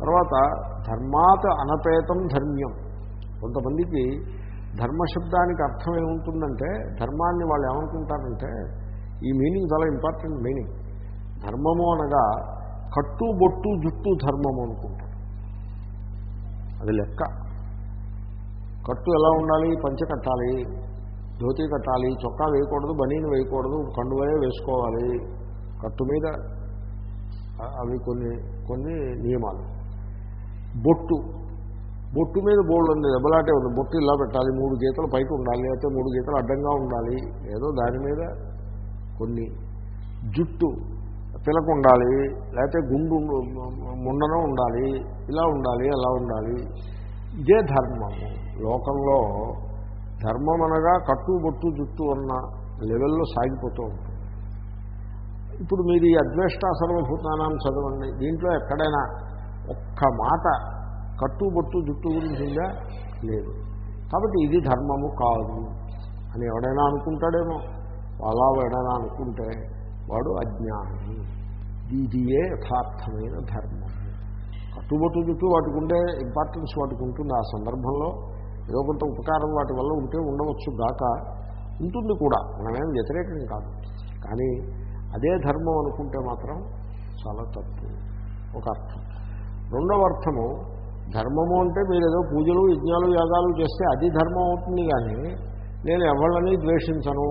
S1: తర్వాత ధర్మాత్ అనపేతం ధర్మ్యం. కొంతమందికి ధర్మశబ్దానికి అర్థం ఏముంటుందంటే ధర్మాన్ని వాళ్ళు ఏమనుకుంటారంటే ఈ మీనింగ్ చాలా ఇంపార్టెంట్ మీనింగ్. ధర్మము అనగా కట్టు బొట్టు జుట్టు ధర్మము అనుకుంటారు. అది లెక్క. కట్టు ఎలా ఉండాలి? పంచ కట్టాలి. ధోతి కట్టాలి చొక్కా వేయకూడదు బనీని వేయకూడదు కండువయే వేసుకోవాలి. కట్టు మీద అవి కొన్ని కొన్ని నియమాలు. బొట్టు. బొట్టు మీద బోర్డు ఉంది దెబ్బలాటే ఉంది. బొట్టు ఇలా పెట్టాలి మూడు గీతలు పైకి ఉండాలి లేకపోతే మూడు గీతలు అడ్డంగా ఉండాలి. ఏదో దాని మీద కొన్ని జుట్టు పిలకు ఉండాలి లేకపోతే గుండు ముండనం ఉండాలి ఇలా ఉండాలి అలా ఉండాలి. ఇదే ధర్మము. లోకంలో ధర్మం అనగా కట్టు బొట్టు జుట్టు అన్న లెవెల్లో సాగిపోతూ ఉంటుంది. ఇప్పుడు మీరు ఈ అద్వేష్టా సర్వభూతానం చదవండి. దీంట్లో ఎక్కడైనా ఒక్క మాట కట్టు బొట్టు జుట్టు గురించిందా లేదు. కాబట్టి ఇది ధర్మము కాదు అని ఎవడైనా అనుకుంటాడేమో. అలా ఎవడైనా అనుకుంటే వాడు అజ్ఞాని. ఇదియే యథార్థమైన ధర్మం? కట్టుబొట్టు జుట్టు వాటికి ఉండే ఇంపార్టెన్స్ వాటికి ఉంటుంది. ఆ సందర్భంలో ఏదో కొంత ఉపకారం వాటి వల్ల ఉంటే ఉండవచ్చు గాక. ఉంటుంది కూడా. మనమేం వ్యతిరేకం కాదు. కానీ అదే ధర్మం అనుకుంటే మాత్రం చాలా తప్పు. ఒక అర్థం. రెండవ అర్థము ధర్మము అంటే మీరు ఏదో పూజలు యజ్ఞాలు యాగాలు చేస్తే అది ధర్మం అవుతుంది కానీ నేను ఎవళ్ళని ద్వేషించను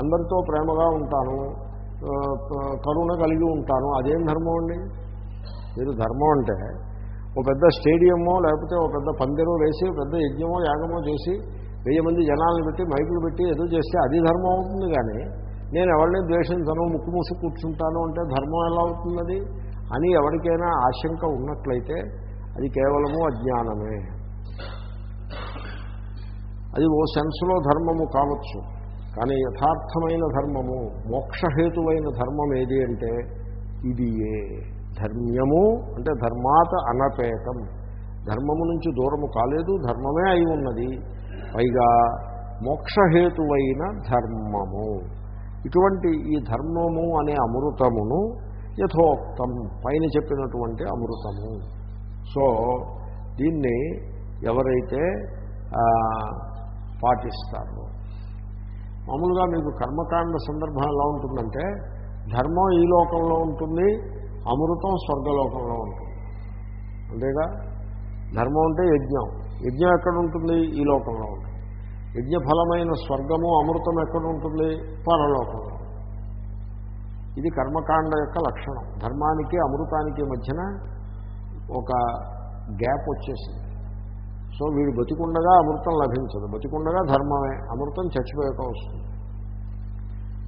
S1: అందరితో ప్రేమగా ఉంటాను కరుణ కలిగి ఉంటాను అదేం ధర్మం అండి? మీరు ధర్మం అంటే ఒక పెద్ద స్టేడియమో లేకపోతే ఒక పెద్ద పందిరో వేసి ఒక పెద్ద యజ్ఞమో యాగమో చేసి వెయ్యి మంది జనాలను పెట్టి మైకులు పెట్టి ఏదో చేస్తే అది ధర్మం అవుతుంది కానీ నేను ఎవరిని ద్వేషించను ముక్కు మూసి కూర్చుంటాను అంటే ధర్మం ఎలా అవుతున్నది అని ఎవరికైనా ఆశంక ఉన్నట్లయితే అది కేవలము అజ్ఞానమే. అది ఓ సెన్స్లో ధర్మము కావచ్చు కానీ యథార్థమైన ధర్మము మోక్షహేతువైన ధర్మం ఏది అంటే ఇది ఏ ధర్మ్యము అంటే ధర్మాత అనపేతం. ధర్మము నుంచి దూరము కాలేదు ధర్మమే అయి ఉన్నది. పైగా మోక్షహేతువైన ధర్మము. ఇటువంటి ఈ ధర్మము అనే అమృతమును యథోక్తం పైన చెప్పినటువంటి అమృతము. సో దీన్ని ఎవరైతే పాటిస్తారు పాటిస్తారో. మామూలుగా మీకు కర్మకాండ సందర్భం ఎలా ఉంటుందంటే ధర్మం ఈ లోకంలో ఉంటుంది అమృతం స్వర్గలోకంలో ఉంటుంది. అంతేగా? ధర్మం అంటే యజ్ఞం. యజ్ఞం ఎక్కడ ఉంటుంది ఈ లోకంలో ఉంటుంది. యజ్ఞఫలమైన స్వర్గము అమృతం ఎక్కడ ఉంటుంది. పరలోకంలో ఇది కర్మకాండ యొక్క లక్షణం. ధర్మానికి అమృతానికి మధ్యన ఒక గ్యాప్ వచ్చేసింది. సో వీడు బతికుండగా అమృతం లభించదు. బతికుండగా ధర్మమే. అమృతం చచ్చిపోయాక వస్తుంది.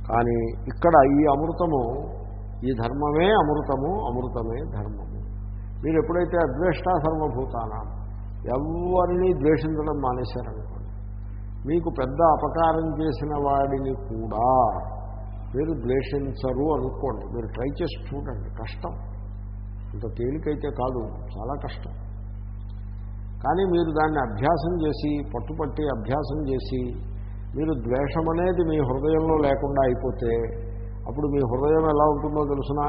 S1: కానీ ఇక్కడ ఈ అమృతము ఈ ధర్మమే అమృతము అమృతమే ధర్మము. మీరు ఎప్పుడైతే అద్వేష్ట సర్వభూతానం ఎవరిని ద్వేషించడం మానేశారనుకోండి మీకు పెద్ద అపకారం చేసిన వాడిని కూడా మీరు ద్వేషించరు అనుకోండి. మీరు ట్రై చేసి చూడండి. కష్టం. ఇంత తేలికైతే కాదు. చాలా కష్టం. కానీ మీరు దాన్ని అభ్యాసం చేసి పట్టుపట్టి అభ్యాసం చేసి మీరు ద్వేషం అనేది మీ హృదయంలో లేకుండా అయిపోతే అప్పుడు మీ హృదయం ఎలా ఉంటుందో తెలుసిన?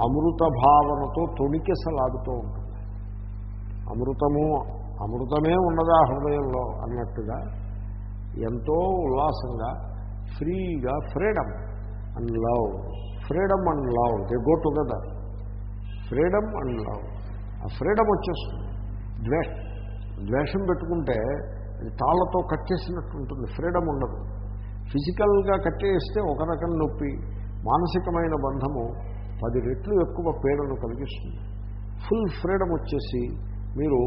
S1: అమృత భావనతో తొణికెసలాడుతూ ఉంటుంది. అమృతము అమృతమే ఉన్నదా హృదయంలో అన్నట్టుగా ఎంతో ఉల్లాసంగా ఫ్రీగా freedom and love freedom and love they go together. Freedom and love. ఆ ఫ్రీడమ్ వచ్చేస్తుంది. ద్వేష ద్వేషం పెట్టుకుంటే అది తాళ్ళతో కట్టేసినట్టు ఉంటుంది. ఫ్రీడమ్ ఉండదు. ఫిజికల్గా కట్ చేస్తే ఒక రకం నొప్పి మానసికమైన బంధము పది రెట్లు ఎక్కువ పీడను కలిగిస్తుంది. ఫుల్ ఫ్రీడమ్ వచ్చేసి మీరు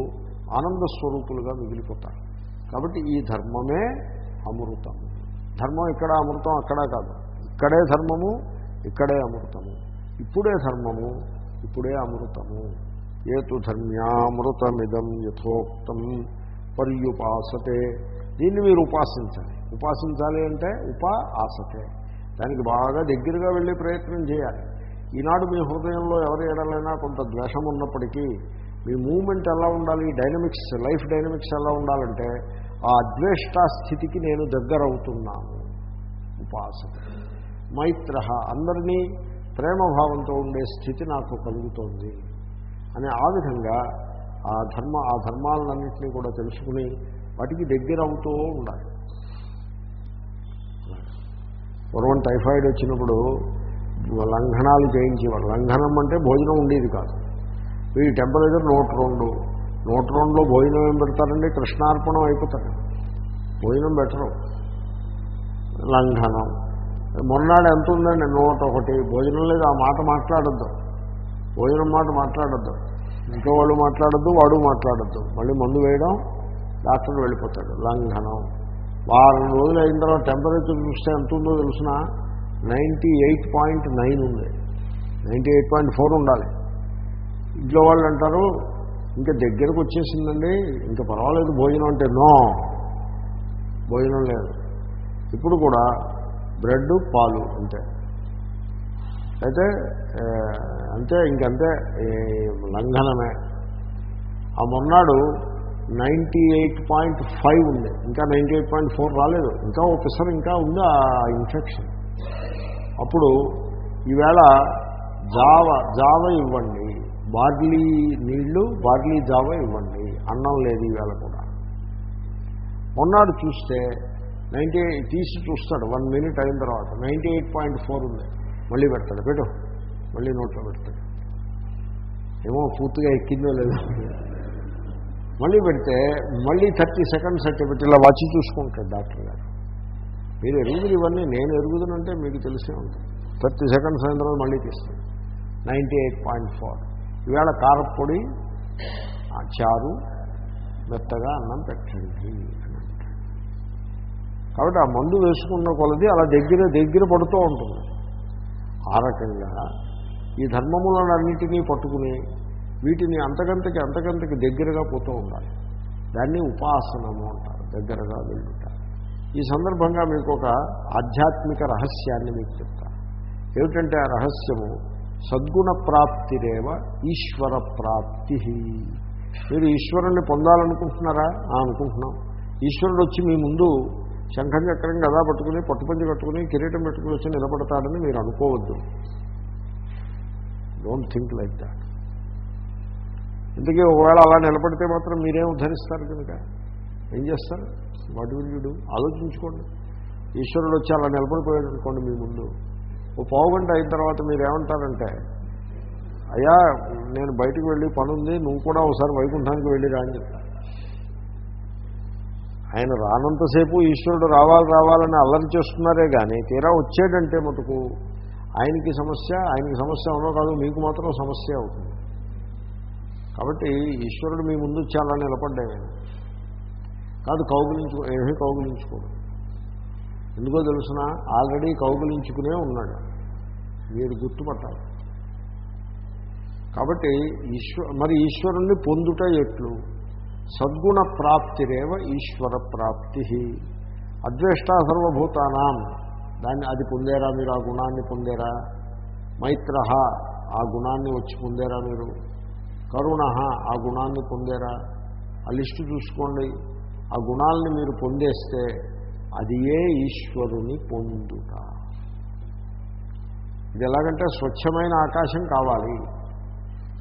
S1: ఆనంద స్వరూపులుగా మిగిలిపోతారు. కాబట్టి ఈ ధర్మమే అమృతం. ధర్మం ఇక్కడ అమృతం అక్కడ కాదు. ఇక్కడే ధర్మము ఇక్కడే అమృతము. ఇప్పుడే ధర్మము ఇప్పుడే అమృతము. ఏతు ధర్మ్యామృతమిదం యథోక్తం పర్యుపాసతే. దీన్ని మీరు ఉపాసించాలి. ఉపాసించాలి అంటే ఉపా ఆసతే. దానికి బాగా దగ్గరగా వెళ్ళే ప్రయత్నం చేయాలి. ఈనాడు మీ హృదయంలో ఎవరు ఎడలైనా కొంత ద్వేషం ఉన్నప్పటికీ మీ మూమెంట్ ఎలా ఉండాలి డైనమిక్స్ లైఫ్ డైనమిక్స్ ఎలా ఉండాలంటే ఆ అద్వేష్ట స్థితికి నేను దగ్గర అవుతున్నాను ఉపాసన. మైత్ర. అందరినీ ప్రేమభావంతో ఉండే స్థితి నాకు కలుగుతోంది అని ఆ విధంగా ఆ ధర్మ ఆ ధర్మాలన్నింటినీ కూడా తెలుసుకుని వాటికి దగ్గర అవుతూ ఉండాలి. పూర్వం టైఫాయిడ్ వచ్చినప్పుడు లంఘనాలు చేయించేవాడు లంఘనం అంటే భోజనం ఉండేది కాదు. ఈ టెంపరేచర్ నూట రెండు. నూట రెండులో భోజనం ఏం పెడతారండి? కృష్ణార్పణం అయిపోతారు. భోజనం పెట్టరు లంఘనం. మొన్నాడు ఎంత ఉందండి? నూట ఒకటి. భోజనం లేదు ఆ మాట మాట్లాడద్దు. భోజనం మాట మాట్లాడద్దు. ఇంట్లో వాళ్ళు మాట్లాడద్దు వాడు మాట్లాడద్దు. మళ్ళీ మందు వేయడం డాక్టర్ వెళ్ళిపోతాడు. లంఘనం. వారం రోజులు అయిన తర్వాత టెంపరేచర్ చూస్తే ఎంత ఉందో తెలిసిన? నైంటీ ఎయిట్ పాయింట్ నైన్ ఉంది. నైంటీ ఎయిట్ పాయింట్ ఫోర్ ఉండాలి. ఇంట్లో వాళ్ళు అంటారు ఇంకా దగ్గరకు వచ్చేసిందండి ఇంకా పర్వాలేదు భోజనం అంటే నో భోజనం లేదు. ఇప్పుడు కూడా బ్రెడ్ పాలు అంతే. అయితే అంతే ఇంకంతే లంఘనమే. ఆ మొన్నాడు నైంటీ ఎయిట్ పాయింట్ ఫైవ్ ఉంది. ఇంకా నైంటీ ఎయిట్ పాయింట్ ఫోర్ రాలేదు. ఇంకా ఒక పిసర్ ఇంకా ఉంది ఆ ఇన్ఫెక్షన్ అప్పుడు ఈవేళ జావ జావ ఇవ్వండి. బార్లీ నీళ్ళు బార్లీ జావ ఇవ్వండి. అన్నం లేదు ఈవేళ కూడా. మొన్నాడు చూస్తే నైంటీ తీసి చూస్తాడు. వన్ మినిట్ అయిన తర్వాత నైంటీ ఎయిట్ పాయింట్ ఫోర్ ఉంది. మళ్ళీ పెడతాడు. పెట్టు. మళ్ళీ నోట్లో పెడతాడు. ఏమో పూర్తిగా ఎక్కిందో లేదో మళ్ళీ పెడితే మళ్ళీ థర్టీ సెకండ్స్ అట్టి పెట్టి ఇలా వచ్చి చూసుకుంటాడు డాక్టర్ గారు. మీరు ఎరుగుదురు ఇవన్నీ నేను ఎరుగుదనంటే మీకు తెలిసే ఉంటుంది. థర్టీ సెకండ్స్ అయిన తర్వాత మళ్ళీ తీస్తాడు. Ninety eight point four. ఈవేళ కారప్పొడి ఆ చారు మెత్తగా అన్నం పెట్టండి అని కాబట్టి ఆ మందు వేసుకున్న కొలది అలా దగ్గర దగ్గర పడుతూ ఉంటుంది. ఆ రకంగా ఈ ధర్మములన్నింటినీ పట్టుకుని వీటిని అంతకంతకి అంతకంతకి దగ్గరగా పోతూ ఉండాలి. దాన్ని ఉపాసనము అంటారు దగ్గరగా వెళ్ళుంటారు. ఈ సందర్భంగా మీకు ఒక ఆధ్యాత్మిక రహస్యాన్ని మీకు చెప్తాను ఏమిటంటే ఆ రహస్యము సద్గుణ ప్రాప్తిరేవ ఈశ్వర ప్రాప్తి మీరు ఈశ్వరుణ్ణి పొందాలనుకుంటున్నారా? అనుకుంటున్నాం. ఈశ్వరుడు వచ్చి మీ ముందు శంఖం చక్రం గదా పట్టుకుని పట్టుపంచి కట్టుకుని కిరీటం పెట్టుకుని వచ్చి నిలబడతాడని మీరు అనుకోవద్దు. డోంట్ థింక్ లైక్ దాట్ ఇంతకీ ఒకవేళ అలా నిలబడితే మాత్రం మీరేం ఉద్ధరిస్తారు కనుక. ఏం చేస్తారు? వాటి విల్యుడు ఆలోచించుకోండి. ఈశ్వరుడు వచ్చి అలా నిలబడిపోయాడు అనుకోండి మీ ముందు. ఓ పావు గంట అయిన తర్వాత మీరేమంటారంటే అయ్యా నేను బయటికి వెళ్ళి పని ఉంది నువ్వు కూడా ఒకసారి వైకుంఠానికి వెళ్ళి రా అని చెప్తాను ఆయన రానంతసేపు ఈశ్వరుడు రావాలి రావాలని అల్లరి చేస్తున్నారే కానీ తీరా వచ్చాడంటే మటుకు ఆయనకి సమస్య ఆయనకి సమస్య అవునో కాదు మీకు మాత్రం సమస్య అవుతుంది. కాబట్టి ఈశ్వరుడు మీ ముందు చాలా నిలబడ్డాయి కాదు కౌగులించుకో ఏమీ కౌగులించుకోడు. ఎందుకో తెలుసిన ఆల్రెడీ కౌగులించుకునే ఉన్నాడు. మీరు గుర్తుపట్టాలి. కాబట్టి ఈశ్వ మరి ఈశ్వరుణ్ణి పొందుట ఎట్లు? సద్గుణ ప్రాప్తిరేవ ఈశ్వర ప్రాప్తి. అద్వేష్ట సర్వభూతానాం. దాన్ని అది పొందేరా మీరు? ఆ గుణాన్ని పొందేరా? మైత్ర. ఆ గుణాన్ని వచ్చి పొందేరా మీరు? కరుణ ఆ గుణాన్ని పొందేరా? ఆ లిస్టు చూసుకోండి. ఆ గుణాలని మీరు పొందేస్తే అది ఏ ఈశ్వరుని పొందుట? ఇది ఎలాగంటే స్వచ్ఛమైన ఆకాశం కావాలి.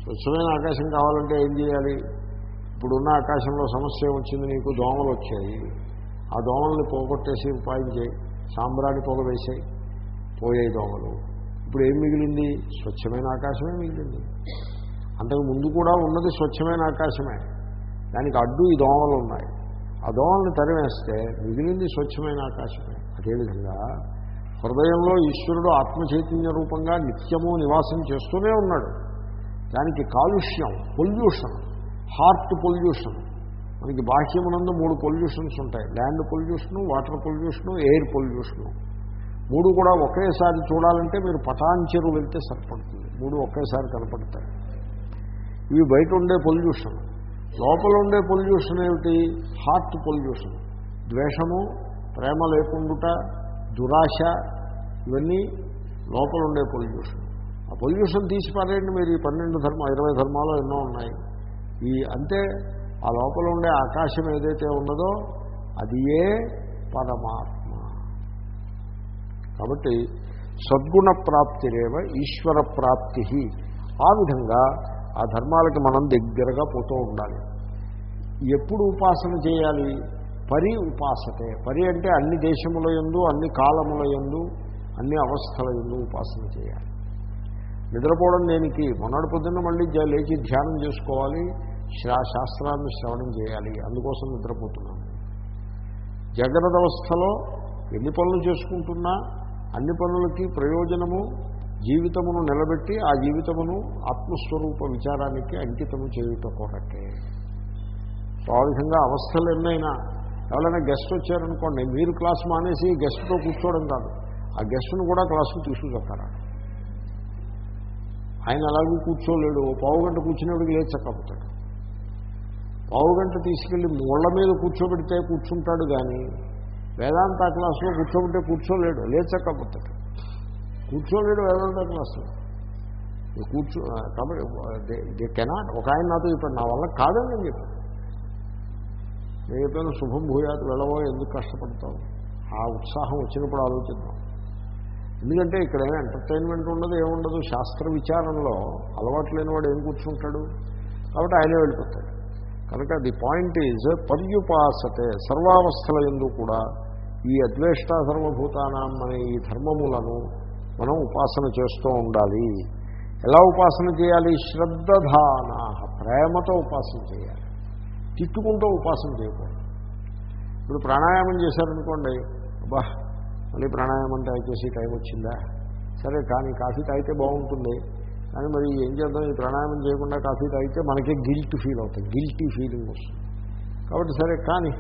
S1: స్వచ్ఛమైన ఆకాశం కావాలంటే ఏం చేయాలి? ఇప్పుడున్న ఆకాశంలో సమస్య వచ్చింది నీకు దోమలు వచ్చాయి. ఆ దోమల్ని పోగొట్టేసి ఉపాయం చేయి. సాంబ్రాన్ని పొగవేసాయి పోయాయి దోమలు. ఇప్పుడు ఏం మిగిలింది? స్వచ్ఛమైన ఆకాశమే మిగిలింది. అంతకు ముందు కూడా ఉన్నది స్వచ్ఛమైన ఆకాశమే. దానికి అడ్డు ఈ దోమలు ఉన్నాయి. ఆ దోమల్ని తరివేస్తే మిగిలింది స్వచ్ఛమైన ఆకాశమే. అదేవిధంగా హృదయంలో ఈశ్వరుడు ఆత్మచైతన్య రూపంగా నిత్యము నివాసం చేస్తూనే ఉన్నాడు. దానికి కాలుష్యం పొల్యూషన్ హార్ట్ పొల్యూషన్. మనకి బాహ్యమునందు మూడు పొల్యూషన్స్ ఉంటాయి. Land pollution water pollution air pollution. మూడు కూడా ఒకేసారి చూడాలంటే మీరు పటాంచెరు వెళ్తే సరిపడుతుంది. మూడు ఒకేసారి కనపడతాయి. ఇవి బయట ఉండే పొల్యూషన్. లోపల ఉండే పొల్యూషన్ ఏమిటి? Heart pollution. ద్వేషము ప్రేమ లేకుండుట దురాశ ఇవన్నీ లోపల ఉండే పొల్యూషన్. ఆ పొల్యూషన్ తీసి పారేయండి మీరు. ఈ పన్నెండు ధర్మ ఇరవై ధర్మాలు ఎన్నో ఉన్నాయి. ఈ అంతే ఆ లోపల ఉండే ఆకాశం ఏదైతే ఉన్నదో అది ఏ? పరమాత్మ. కాబట్టి సద్గుణ ప్రాప్తిరేవ ఈశ్వర ప్రాప్తి ఆ విధంగా ఆ ధర్మాలకి మనం దగ్గరగా పోతూ ఉండాలి. ఎప్పుడు ఉపాసన చేయాలి? పరి ఉపాసతే. పరి అంటే అన్ని దేశముల యందు అన్ని కాలముల యందు అన్ని అవస్థల యందు ఉపాసన చేయాలి. నిద్రపోవడం దేనికి? మొన్నటి పొద్దున్న మళ్ళీ లేచి ధ్యానం చేసుకోవాలి. శాస్త్రాన్ని శ్రవణం చేయాలి. అందుకోసం నిద్రపోతున్నాం. జాగ్రత్త అవస్థలో ఎన్ని పనులు చేసుకుంటున్నా అన్ని పనులకి ప్రయోజనము జీవితమును నిలబెట్టి ఆ జీవితమును ఆత్మస్వరూప విచారానికి అంకితము చేయుట కొరకే. సో ఆ విధంగా అవస్థలు ఎన్నైనా ఎవరైనా గెస్ట్ వచ్చారనుకోండి మీరు క్లాస్ మానేసి గెస్ట్తో కూర్చోవడం కాదు. ఆ గెస్ట్ను కూడా క్లాసుకు తీసుకుచెప్తారా ఆయన అలాగే కూర్చోలేడు ఓ పావు గంట కూర్చునేవాడికి లేచకపోతాడు. చక్కపోతాడు పావు గంట తీసుకెళ్ళి ముళ్ళ మీద కూర్చోబెడితే కూర్చుంటాడు కానీ వేదాంత క్లాసులో కూర్చోబెట్టే కూర్చోలేడు లేచకపోతాడు. కూర్చోలేడు వేదాంత క్లాసులో కూర్చో కాబట్టి దే కెనాట్. ఒక ఆయన నాతో చెప్పాడు నా వల్ల కాదని నేను చెప్పాను. నేను చెప్పాను శుభం భూయాత్ వెళ్ళవో ఎందుకు కష్టపడతావు? ఆ ఉత్సాహం వచ్చినప్పుడు ఆలోచిద్దాం. ఎందుకంటే ఇక్కడ ఎంటర్టైన్మెంట్ ఉండదు ఏముండదు శాస్త్ర విచారంలో అలవాటు లేనివాడు ఏం కూర్చుంటాడు? కాబట్టి ఆయనే వెళ్ళిపోతాడు. కనుక ది పాయింట్ ఈజ్ పర్యుపాసతే సర్వావస్థల ఎందు కూడా ఈ అద్వేష్ట సర్వభూతానం అనే ఈ ధర్మములను మనం ఉపాసన చేస్తూ ఉండాలి. ఎలా ఉపాసన చేయాలి? శ్రద్ధధాన ప్రేమతో ఉపాసన చేయాలి. తిట్టుకుంటూ ఉపాసన చేయకూడదు. ఇప్పుడు ప్రాణాయామం చేశారనుకోండి అబ్బా మళ్ళీ ప్రాణాయామం చేసి టైం వచ్చిందా? సరే కానీ కాఫీ తాగితే బాగుంటుంది. కానీ మరి ఏం చేద్దాం? ఈ ప్రాణాయామం చేయకుండా కాఫీ తాగితే మనకే గిల్ట్ ఫీల్ అవుతుంది. గిల్టీ ఫీలింగ్ వస్తుంది. కాబట్టి సరే కానీ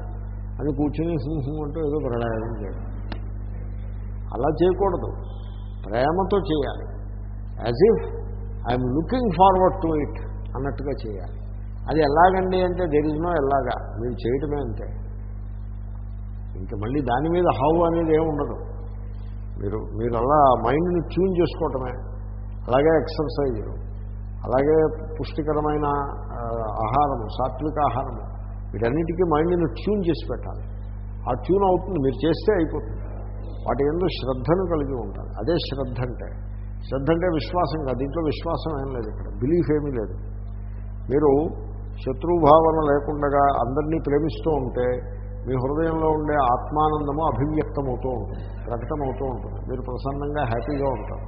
S1: అది కూర్చొని సింహం అంటూ ఏదో ప్రాణాయామం చేయడం అలా చేయకూడదు. ప్రేమతో చేయాలి. As if I'm looking forward to it అన్నట్టుగా చేయాలి. అది ఎలాగండి అంటే దెర్ ఇస్ నో ఎలాగా. మీరు చేయటమే అంతే. ఇంకా మళ్ళీ దాని మీద హౌ అనేది ఏముండదు మీరు మీరు అలా మైండ్ని ట్యూన్ చేసుకోవటమే. అలాగే ఎక్సర్సైజ్ అలాగే పుష్టికరమైన ఆహారము సాత్విక ఆహారము. వీటన్నిటికీ మైండ్ని ట్యూన్ చేసి పెట్టాలి. ఆ ట్యూన్ అవుతుంది. మీరు చేస్తే అయిపోతుంది. వాటి ఎందు శ్రద్ధను కలిగి ఉండాలి అదే శ్రద్ధ అంటే శ్రద్ధ అంటే విశ్వాసం కాదు. దీంట్లో విశ్వాసం ఏం లేదు ఇక్కడ. బిలీఫ్ ఏమీ లేదు. మీరు శత్రుభావన లేకుండా అందరినీ ప్రేమిస్తూ ఉంటే మీ హృదయంలో ఉండే ఆత్మానందము అభివ్యక్తమవుతూ ఉంటుంది. ప్రకటమవుతూ ఉంటుంది. మీరు ప్రసన్నంగా హ్యాపీగా ఉంటారు.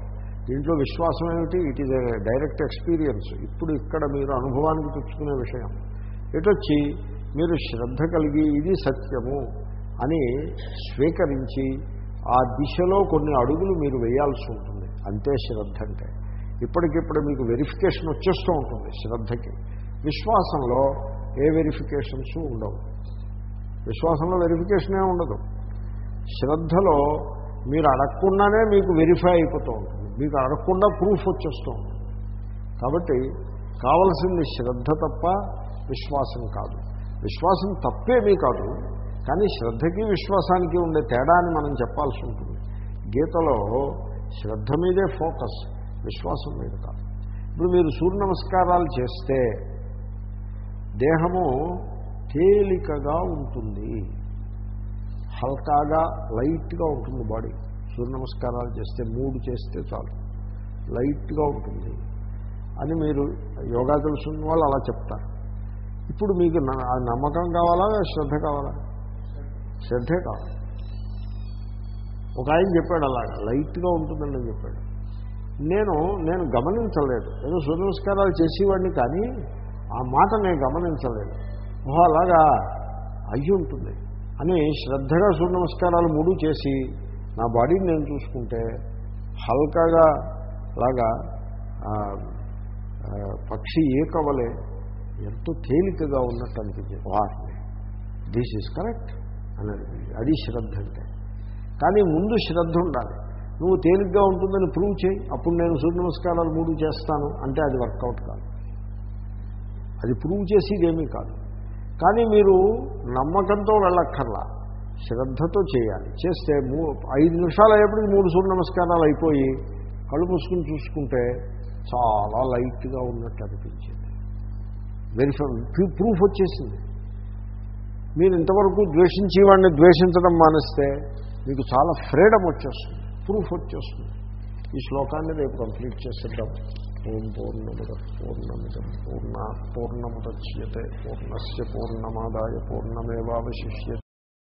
S1: దీంట్లో విశ్వాసం ఏమిటి? It is a direct experience ఇప్పుడు ఇక్కడ మీరు అనుభవానికి తెచ్చుకునే విషయం. ఇటొచ్చి మీరు శ్రద్ధ కలిగి ఇది సత్యము అని స్వీకరించి ఆ దిశలో కొన్ని అడుగులు మీరు వేయాల్సి ఉంటుంది. అంతే శ్రద్ధ అంటే. ఇప్పటికిప్పుడు మీకు వెరిఫికేషన్ వచ్చేస్తూ ఉంటుంది శ్రద్ధకి. విశ్వాసంలో ఏ వెరిఫికేషన్స్ ఉండవు. విశ్వాసంలో వెరిఫికేషనే ఉండదు. శ్రద్ధలో మీరు అడగకుండానే మీకు వెరిఫై అయిపోతూ ఉంటుంది. మీకు అడగకుండా ప్రూఫ్ వచ్చేస్తూ ఉంటుంది. కాబట్టి కావలసింది శ్రద్ధ తప్ప విశ్వాసం కాదు. విశ్వాసం తప్పేమీ కాదు. కానీ శ్రద్ధకి విశ్వాసానికి ఉండే తేడా అని మనం చెప్పాల్సి ఉంటుంది. గీతలో శ్రద్ధ మీదే ఫోకస్ విశ్వాసం మీద కాదు. ఇప్పుడు మీరు సూర్య నమస్కారాలు చేస్తే దేహము తేలికగా ఉంటుంది. హల్కాగా లైట్గా ఉంటుంది బాడీ. సూర్య నమస్కారాలు చేస్తే మూడు చేస్తే చాలు. లైట్గా ఉంటుంది అని మీరు యోగా తెలుసుకున్న వాళ్ళు అలా చెప్తారు. ఇప్పుడు మీకు న- నమ్మకం కావాలా శ్రద్ధ కావాలా? శ్రద్ధే కాదు ఒక ఆయన చెప్పాడు అలాగా లైట్గా ఉంటుందని చెప్పాడు. నేను నేను గమనించలేదు. ఏదో సూర్యనమస్కారాలు చేసేవాడిని కానీ ఆ మాట నేను గమనించలేదు. ఓహో అలాగా అయ్యి ఉంటుంది అని శ్రద్ధగా సూర్య నమస్కారాలు మూడు చేసి నా బాడీని నేను చూసుకుంటే హల్కాగా అలాగా పక్షి ఏకవలే ఎంతో తేలికగా ఉన్నట్టు అనిపించింది. వారిని దిస్ ఈజ్ కరెక్ట్. అని అడిగింది అది శ్రద్ధ అంటే. కానీ ముందు శ్రద్ధ ఉండాలి. నువ్వు తేలిగ్గా ఉంటుందని ప్రూవ్ చేయి. అప్పుడు నేను సూర్య నమస్కారాలు మూడు చేస్తాను అంటే అది వర్కౌట్ కాదు. అది ప్రూవ్ చేసేదేమీ కాదు. కానీ మీరు నమ్మకంతో వెళ్ళక్కర్లా. శ్రద్ధతో చేయాలి. చేస్తే మూ ఐదు నిమిషాలు అయ్యేప్పటికి మూడు సూర్య నమస్కారాలు అయిపోయి కళ్ళు మూసుకుని చూసుకుంటే చాలా లైట్గా ఉన్నట్టు అనిపించింది. వెరిఫై ప్రూఫ్ వచ్చేసింది. మీరు ఇంతవరకు ద్వేషించి వాడిని ద్వేషించడం మానేస్తే మీకు చాలా ఫ్రీడమ్ వచ్చేస్తుంది ప్రూఫ్ వచ్చేస్తుంది. ఈ శ్లోకాన్ని రేపు కంప్లీట్ చేసేద్దాం. ఓం పూర్ణముద పూర్ణమిదం పూర్ణ పూర్ణముద్యతే పూర్ణస్ పూర్ణమాదాయ పూర్ణమేవాశిష్యతే